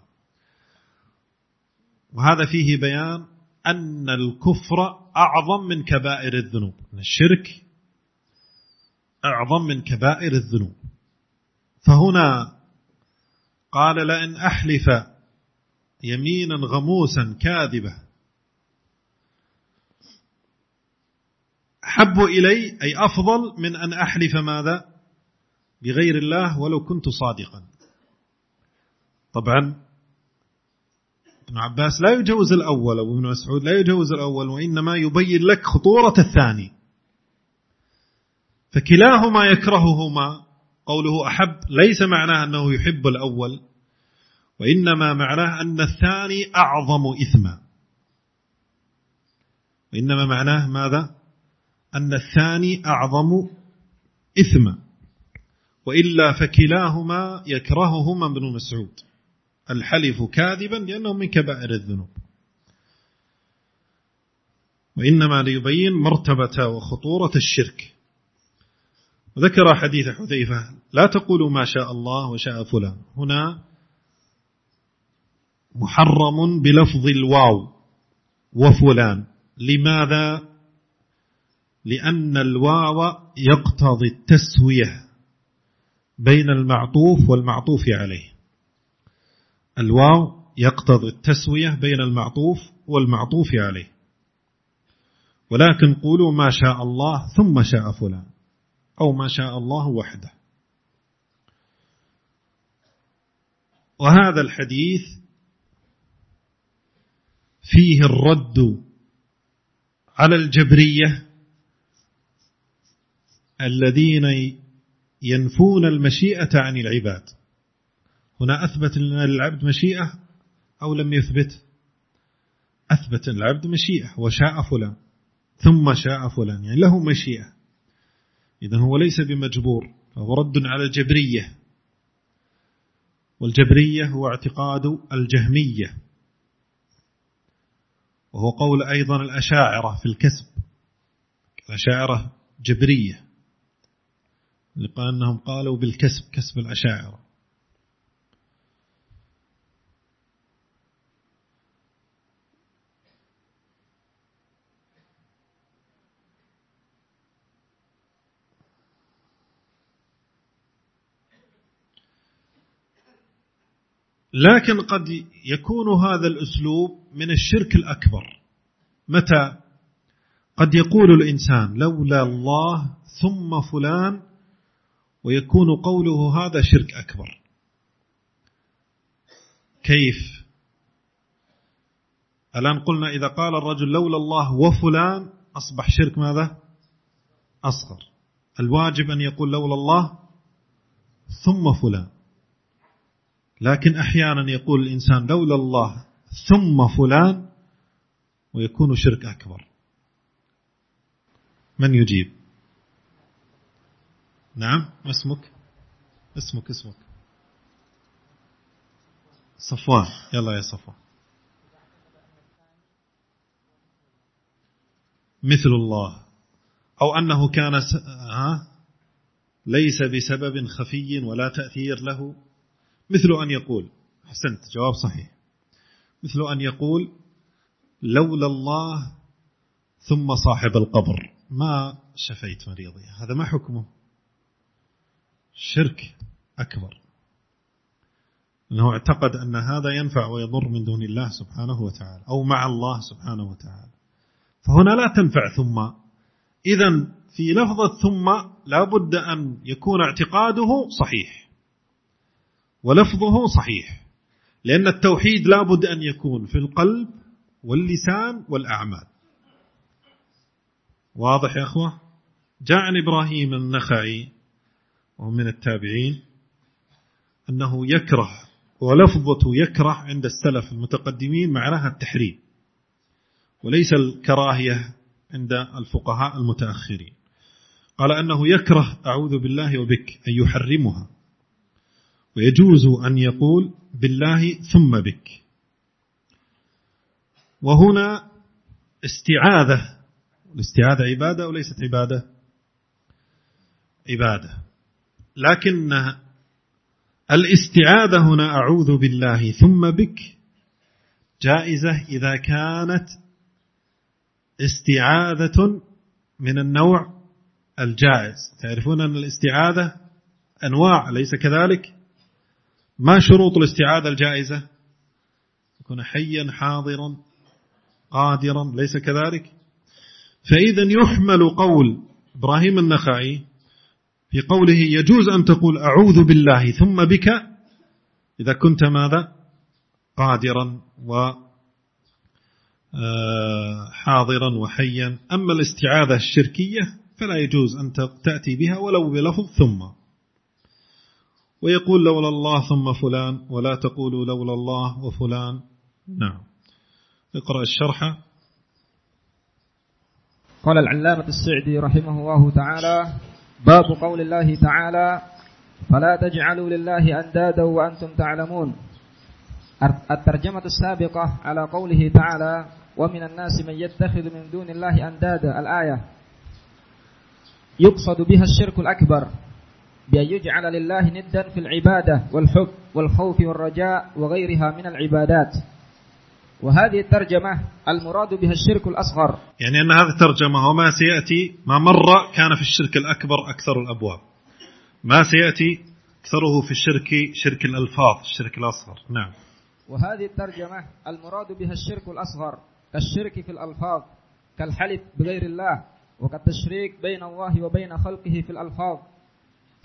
وهذا فيه بيان أن الكفر أعظم من كبائر الذنوب. الشرك أعظم من كبائر الذنوب. فهنا قال لأن أحلف يمينا غموسا كاذبة حب إلي أي أفضل من أن أحلف ماذا؟ بغير الله ولو كنت صادقا. طبعا ابن عباس لا يجوز الأول وابن مسعود لا يجوز الأول وإنما يبين لك خطورة الثاني. فكلاهما يكرههما قوله أحب ليس معناه أنه يحب الأول وإنما معناه أن الثاني أعظم إثما. وإنما معناه ماذا؟ أن الثاني أعظم إثما. وإلا فكلاهما يكرههما ابن مسعود. الحلف كاذبا لأنه من كبائر الذنوب. وإنما ليبين مرتبة وخطورة الشرك. وذكر حديث حذيفة لا تقولوا ما شاء الله وشاء فلان. هنا محرم بلفظ الواو وفلان. لماذا؟ لأن الواو يقتضي التسوية. بين المعطوف والمعطوف عليه. الواو يقتضي التسوية بين المعطوف والمعطوف عليه. ولكن قولوا ما شاء الله ثم شاء فلان أو ما شاء الله وحده. وهذا الحديث فيه الرد على الجبرية الذين ينفون المشيئة عن العباد. هنا أثبت للعبد مشيئة أو لم يثبت؟ أثبت العبد مشيئة وشاء فلان ثم شاء فلان يعني له مشيئة. إذا هو ليس بمجبور فهو رد على الجبرية. والجبرية هو اعتقاد الجهمية. وهو قول أيضا الأشاعرة في الكسب. الأشاعرة جبرية. لأنهم قالوا بالكسب كسب الأشاعرة لكن قد يكون هذا الأسلوب من الشرك الأكبر. متى؟ قد يقول الإنسان لولا الله ثم فلان ويكون قوله هذا شرك أكبر. كيف؟ الآن قلنا إذا قال الرجل لولا الله وفلان أصبح شرك ماذا؟ أصغر. الواجب أن يقول لولا الله ثم فلان. لكن أحيانا يقول الإنسان لولا الله ثم فلان ويكون شرك أكبر. من يجيب؟ نعم اسمك؟ اسمك اسمك. صفوان. يلا يا صفوان. مثل الله. أو أنه كان ها؟ ليس بسبب خفي ولا تأثير له. مثل أن يقول أحسنت جواب صحيح. مثل أن يقول لولا الله ثم صاحب القبر. ما شفيت مريضي. هذا ما حكمه؟ شرك أكبر. أنه اعتقد أن هذا ينفع ويضر من دون الله سبحانه وتعالى أو مع الله سبحانه وتعالى. فهنا لا تنفع ثم. إذا في لفظة ثم لا بد أن يكون اعتقاده صحيح. ولفظه صحيح. لأن التوحيد لا بد أن يكون في القلب واللسان والأعمال. واضح يا أخوة؟ جاء عن إبراهيم النخعي وهو من التابعين أنه يكره ولفظة يكره عند السلف المتقدمين معناها التحريم وليس الكراهية عند الفقهاء المتأخرين. قال أنه يكره أعوذ بالله وبك أن يحرمها. ويجوز أن يقول بالله ثم بك. وهنا استعاذة الاستعاذة عبادة وليست عبادة عبادة. لكن الاستعاذة هنا أعوذ بالله ثم بك. جائزة إذا كانت استعاذة من النوع الجائز. تعرفون أن الاستعاذة أنواع ليس كذلك؟ ما شروط الاستعاذة الجائزة؟ يكون حيا حاضرا قادرا ليس كذلك؟ فإذا يحمل قول إبراهيم النخعي في قوله يجوز أن تقول أعوذ بالله ثم بك إذا كنت ماذا؟ قادرا و آه، حاضرا وحيا. أما الاستعاذة الشركية فلا يجوز أن تأتي بها ولو بلفظ ثم. ويقول لولا الله ثم فلان ولا تقولوا لولا الله وفلان. نعم. اقرأ الشرح. قال العلامة السعدي رحمه الله تعالى باب قول الله تعالى فلا تجعلوا لله أندادا وأنتم تعلمون الترجمة السابقة على قوله تعالى ومن الناس من يتخذ من دون الله أندادا الآية يقصد بها الشرك الأكبر بأن يجعل لله ندا في العبادة والحب والخوف والرجاء وغيرها من العبادات وهذه الترجمة المراد بها الشرك الأصغر. يعني أن هذه الترجمة وما سيأتي ما مر كان في الشرك الأكبر أكثر الأبواب. ما سيأتي أكثره في الشرك شرك الألفاظ الشرك الأصغر. نعم. وهذه الترجمة المراد بها الشرك الأصغر كالشرك في الألفاظ كالحلف بغير الله وكالتشريك بين الله وبين خلقه في الألفاظ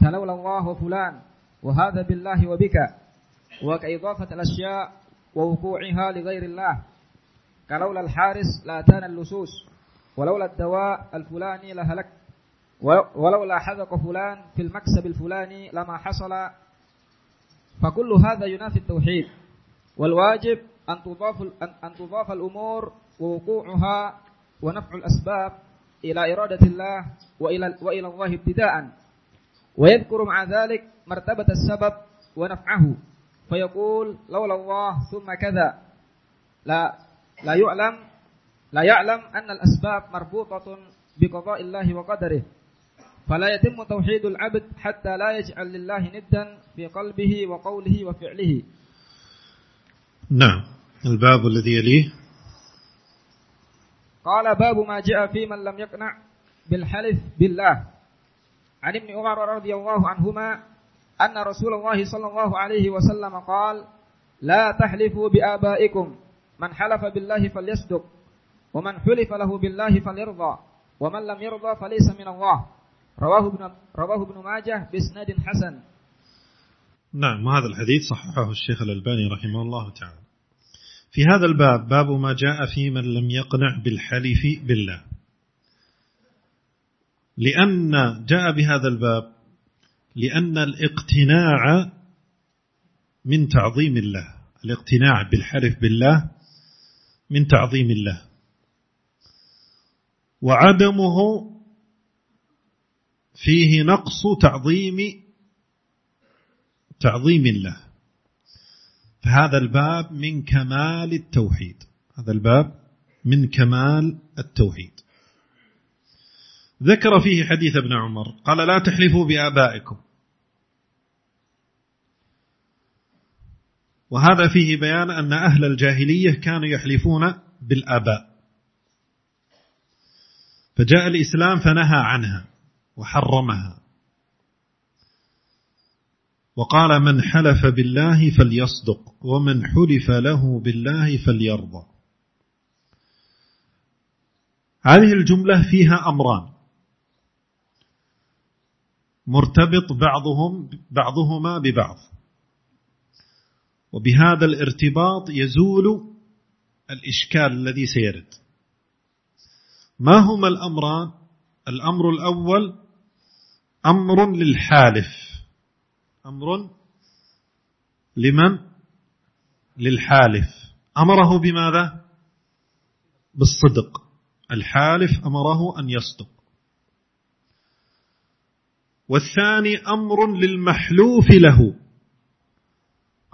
كلولا الله وفلان وهذا بالله وبك وكإضافة الأشياء ووقوعها لغير الله. كلولا الحارس لأتانا اللصوص ولولا الدواء الفلاني لهلك ولولا حذق فلان في المكسب الفلاني لما حصل. فكل هذا ينافي التوحيد. والواجب أن تضاف أن تضاف الأمور ووقوعها ونفع الأسباب إلى إرادة الله وإلى وإلى الله ابتداء. ويذكر مع ذلك مرتبة السبب ونفعه. فيقول لولا الله ثم كذا. لا لا يعلم لا يعلم أن الأسباب مربوطة بقضاء الله وقدره. فلا يتم توحيد العبد حتى لا يجعل لله ندا في قلبه وقوله وفعله. نعم. الباب الذي يليه. قال باب ما جاء في من لم يقنع بالحلف بالله. عن ابن عمر رضي الله عنهما أن رسول الله صلى الله عليه وسلم قال لا تحلفوا بآبائكم. من حلف بالله فليصدق ومن حلف له بالله فليرضى ومن لم يرضى فليس من الله. رواه ابن رواه ابن ماجه بإسناد حسن. نعم وهذا الحديث صححه الشيخ الألباني رحمه الله تعالى. في هذا الباب باب ما جاء في من لم يقنع بالحلف بالله. لأن جاء بهذا الباب لأن الاقتناع من تعظيم الله. الاقتناع بالحلف بالله من تعظيم الله. وعدمه فيه نقص تعظيم تعظيم الله. فهذا الباب من كمال التوحيد. هذا الباب من كمال التوحيد. ذكر فيه حديث ابن عمر قال لا تحلفوا بآبائكم. وهذا فيه بيان أن أهل الجاهلية كانوا يحلفون بالآباء. فجاء الإسلام فنهى عنها وحرمها. وقال من حلف بالله فليصدق ومن حلف له بالله فليرضى. هذه الجملة فيها أمران. مرتبط بعضهم بعضهما ببعض. وبهذا الارتباط يزول الإشكال الذي سيرد. ما هما الأمران؟ الأمر الأول أمر للحالف. أمر لمن؟ للحالف. أمره بماذا؟ بالصدق. الحالف أمره أن يصدق. والثاني أمر للمحلوف له.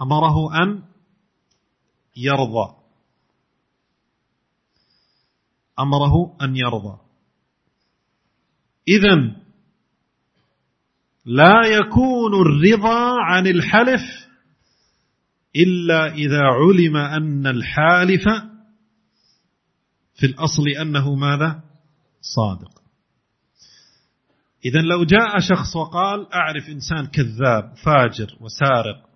أمره أن يرضى. أمره أن يرضى. إذا لا يكون الرضا عن الحلف إلا إذا علم أن الحالف في الأصل أنه ماذا؟ صادق. إذا لو جاء شخص وقال أعرف إنسان كذاب فاجر وسارق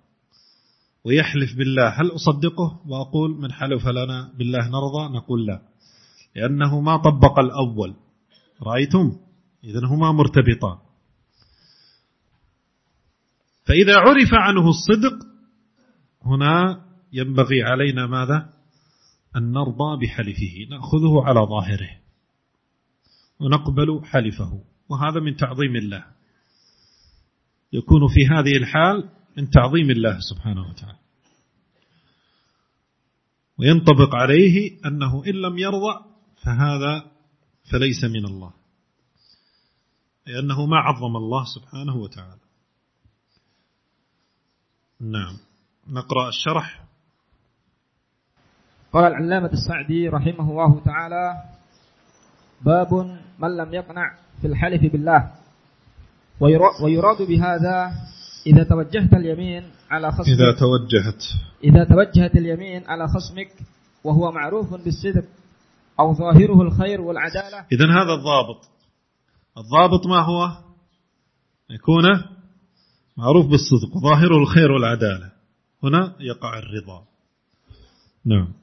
ويحلف بالله. هل أصدقه؟ وأقول من حلف لنا بالله نرضى؟ نقول لا. لأنه ما طبق الأول. رأيتم؟ إذن هما مرتبطان. فإذا عرف عنه الصدق هنا ينبغي علينا ماذا؟ أن نرضى بحلفه. نأخذه على ظاهره. ونقبل حلفه. وهذا من تعظيم الله. يكون في هذه الحال من تعظيم الله سبحانه وتعالى. وينطبق عليه أنه إن لم يرضى فهذا فليس من الله. لأنه ما عظم الله سبحانه وتعالى. نعم. نقرأ الشرح. قال العلامة السعدي رحمه الله تعالى باب من لم يقنع في الحلف بالله. ويراد بهذا إذا توجهت اليمين على خصمك. إذا توجهت. إذا توجهت اليمين على خصمك وهو معروف بالصدق أو ظاهره الخير والعدالة. إذا هذا الضابط. الضابط ما هو؟ يكون معروف بالصدق وظاهره الخير والعدالة. هنا يقع الرضا. نعم.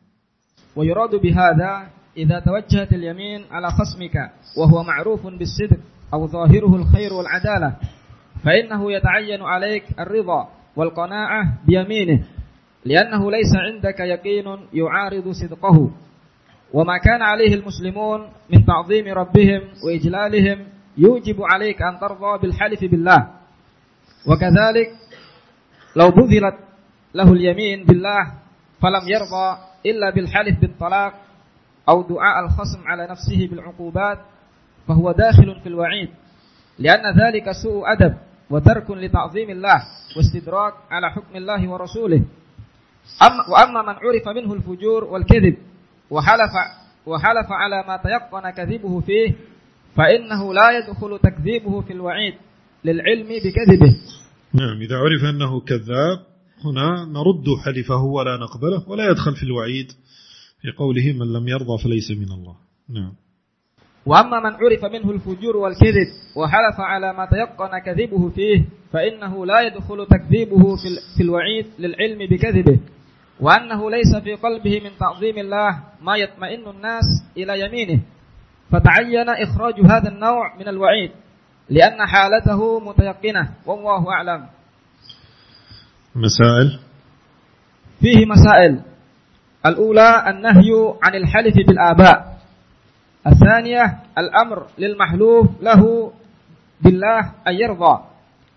ويراد بهذا إذا توجهت اليمين على خصمك وهو معروف بالصدق أو ظاهره الخير والعدالة. فإنه يتعين عليك الرضا والقناعة بيمينه لأنه ليس عندك يقين يعارض صدقه. وما كان عليه المسلمون من تعظيم ربهم وإجلالهم يوجب عليك أن ترضى بالحلف بالله. وكذلك لو بذلت له اليمين بالله فلم يرضى إلا بالحلف بالطلاق أو دعاء الخصم على نفسه بالعقوبات فهو داخل في الوعيد. لأن ذلك سوء أدب وترك لتعظيم الله واستدراك على حكم الله ورسوله. أما وأما من عرف منه الفجور والكذب وحلف وحلف على ما تيقن كذبه فيه فإنه لا يدخل تكذيبه في الوعيد للعلم بكذبه. نعم إذا عرف أنه كذاب هنا نرد حلفه ولا نقبله ولا يدخل في الوعيد. في قوله من لم يرضى فليس من الله. نعم. وأما من عرف منه الفجور والكذب وحلف على ما تيقن كذبه فيه فإنه لا يدخل تكذيبه في الوعيد للعلم بكذبه. وأنه ليس في قلبه من تعظيم الله ما يطمئن الناس إلى يمينه. فتعين إخراج هذا النوع من الوعيد لأن حالته متيقنة والله أعلم. مسائل؟ فيه مسائل. الأولى النهي عن الحلف بالآباء. الثانية الأمر للمحلوف له بالله أن يرضى.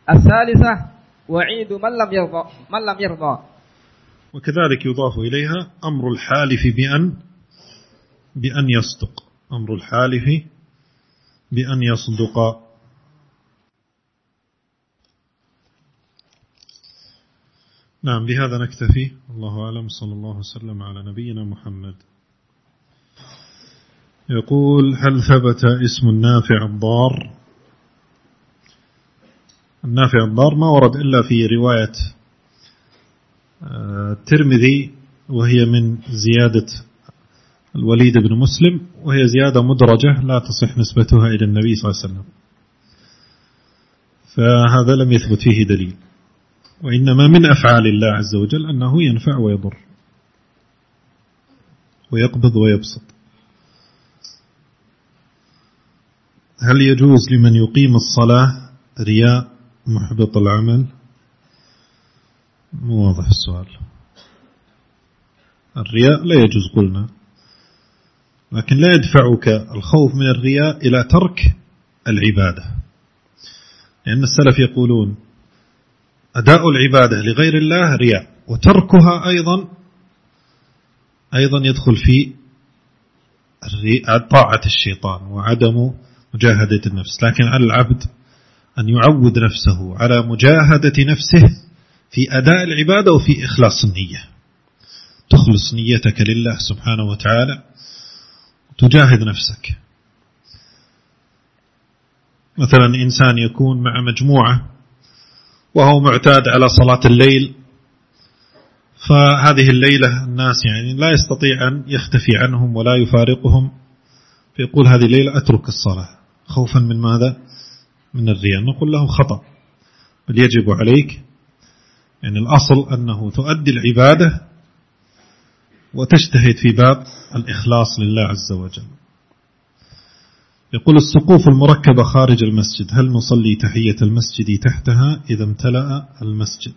الثالثة وعيد من لم يرضى من لم يرضى. وكذلك يضاف إليها أمر الحالف بأن بأن يصدق. أمر الحالف بأن يصدق. نعم بهذا نكتفي. الله أعلم. صلى الله وسلم على نبينا محمد. يقول هل ثبت اسم النافع الضار؟ النافع الضار ما ورد إلا في رواية آه، الترمذي وهي من زيادة الوليد بن مسلم وهي زيادة مدرجة لا تصح نسبتها إلى النبي صلى الله عليه وسلم. فهذا لم يثبت فيه دليل. وإنما من أفعال الله عز وجل أنه ينفع ويضر ويقبض ويبسط. هل يجوز لمن يقيم الصلاة رياء محبط العمل؟ مو واضح السؤال. الرياء لا يجوز قلنا لكن لا يدفعك الخوف من الرياء إلى ترك العبادة. لأن السلف يقولون أداء العبادة لغير الله رياء وتركها أيضا أيضا يدخل في طاعة الشيطان وعدم مجاهدة النفس. لكن على العبد أن يعود نفسه على مجاهدة نفسه في أداء العبادة وفي إخلاص النية. تخلص نيتك لله سبحانه وتعالى تجاهد نفسك. مثلا إنسان يكون مع مجموعة وهو معتاد على صلاة الليل فهذه الليلة الناس يعني لا يستطيع أن يختفي عنهم ولا يفارقهم فيقول هذه الليلة أترك الصلاة. خوفا من ماذا؟ من الرياء. نقول له خطأ. بل يجب عليك يعني الأصل أنه تؤدي العبادة وتجتهد في باب الإخلاص لله عز وجل. يقول السقوف المركبة خارج المسجد هل نصلي تحية المسجد تحتها إذا امتلأ المسجد؟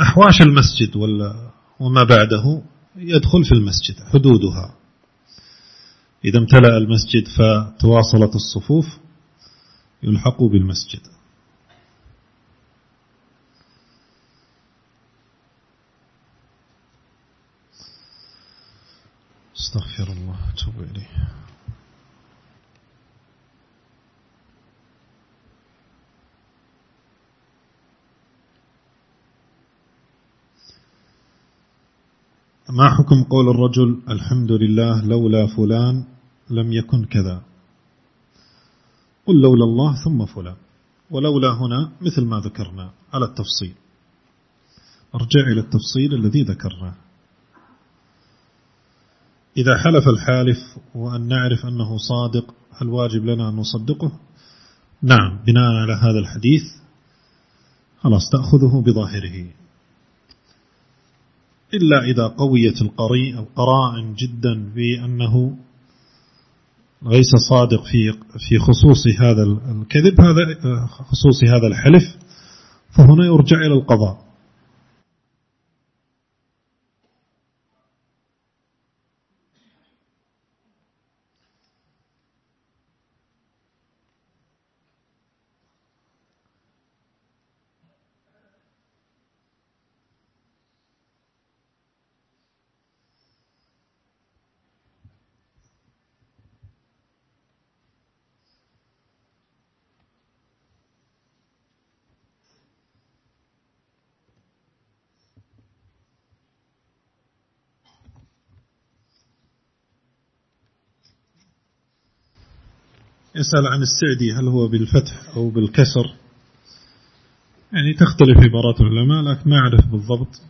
أحواش المسجد وما بعده يدخل في المسجد حدودها. إذا امتلأ المسجد فتواصلت الصفوف يلحق بالمسجد. استغفر الله توب إليه. ما حكم قول الرجل الحمد لله لولا فلان؟ لم يكن كذا. قل لولا الله ثم فلان. ولولا هنا مثل ما ذكرنا على التفصيل. ارجع إلى التفصيل الذي ذكرناه. إذا حلف الحالف وأن نعرف أنه صادق هل واجب لنا أن نصدقه؟ نعم بناء على هذا الحديث خلاص تأخذه بظاهره. إلا إذا قويت القرائن جدا بأنه ليس صادق في في خصوص هذا الكذب هذا خصوص هذا الحلف فهنا يرجع إلى القضاء. يسأل عن السعدي هل هو بالفتح أو بالكسر؟ يعني تختلف عبارات العلماء لكن ما أعرف بالضبط.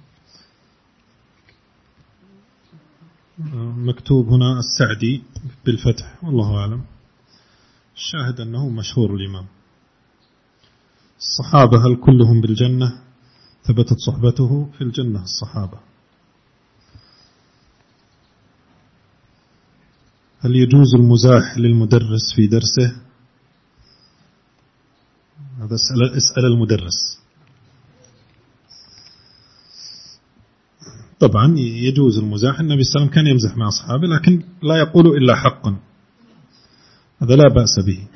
مكتوب هنا السعدي بالفتح والله أعلم. الشاهد أنه مشهور الإمام. الصحابة هل كلهم بالجنة؟ ثبتت صحبته في الجنة الصحابة. هل يجوز المزاح للمدرس في درسه؟ هذا اسأل, المدرس. طبعا يجوز المزاح النبي صلى الله عليه وسلم كان يمزح مع أصحابه لكن لا يقول إلا حقا هذا لا بأس به.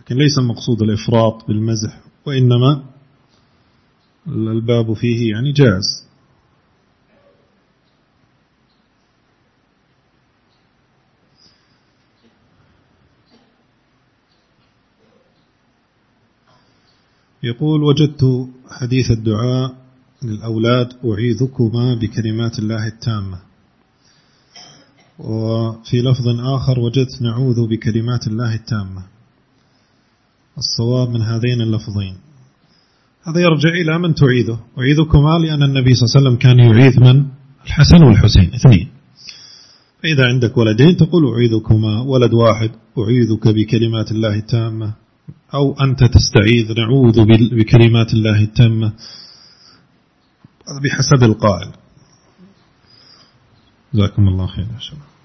لكن ليس المقصود الإفراط بالمزح وإنما الباب فيه يعني جاز. يقول وجدت حديث الدعاء للأولاد أعيذكما بكلمات الله التامة. وفي لفظ آخر وجدت نعوذ بكلمات الله التامة. الصواب من هذين اللفظين. هذا يرجع إلى من تعيذه. أعيذكما لأن النبي صلى الله عليه وسلم كان يعيذ من الحسن والحسين اثنين. فإذا عندك ولدين تقول أعيذكما ولد واحد أعيذك بكلمات الله التامة. أو أنت تستعيذ نعوذ بكلمات الله التامة. بحسب القائل. جزاكم الله خير إن شاء الله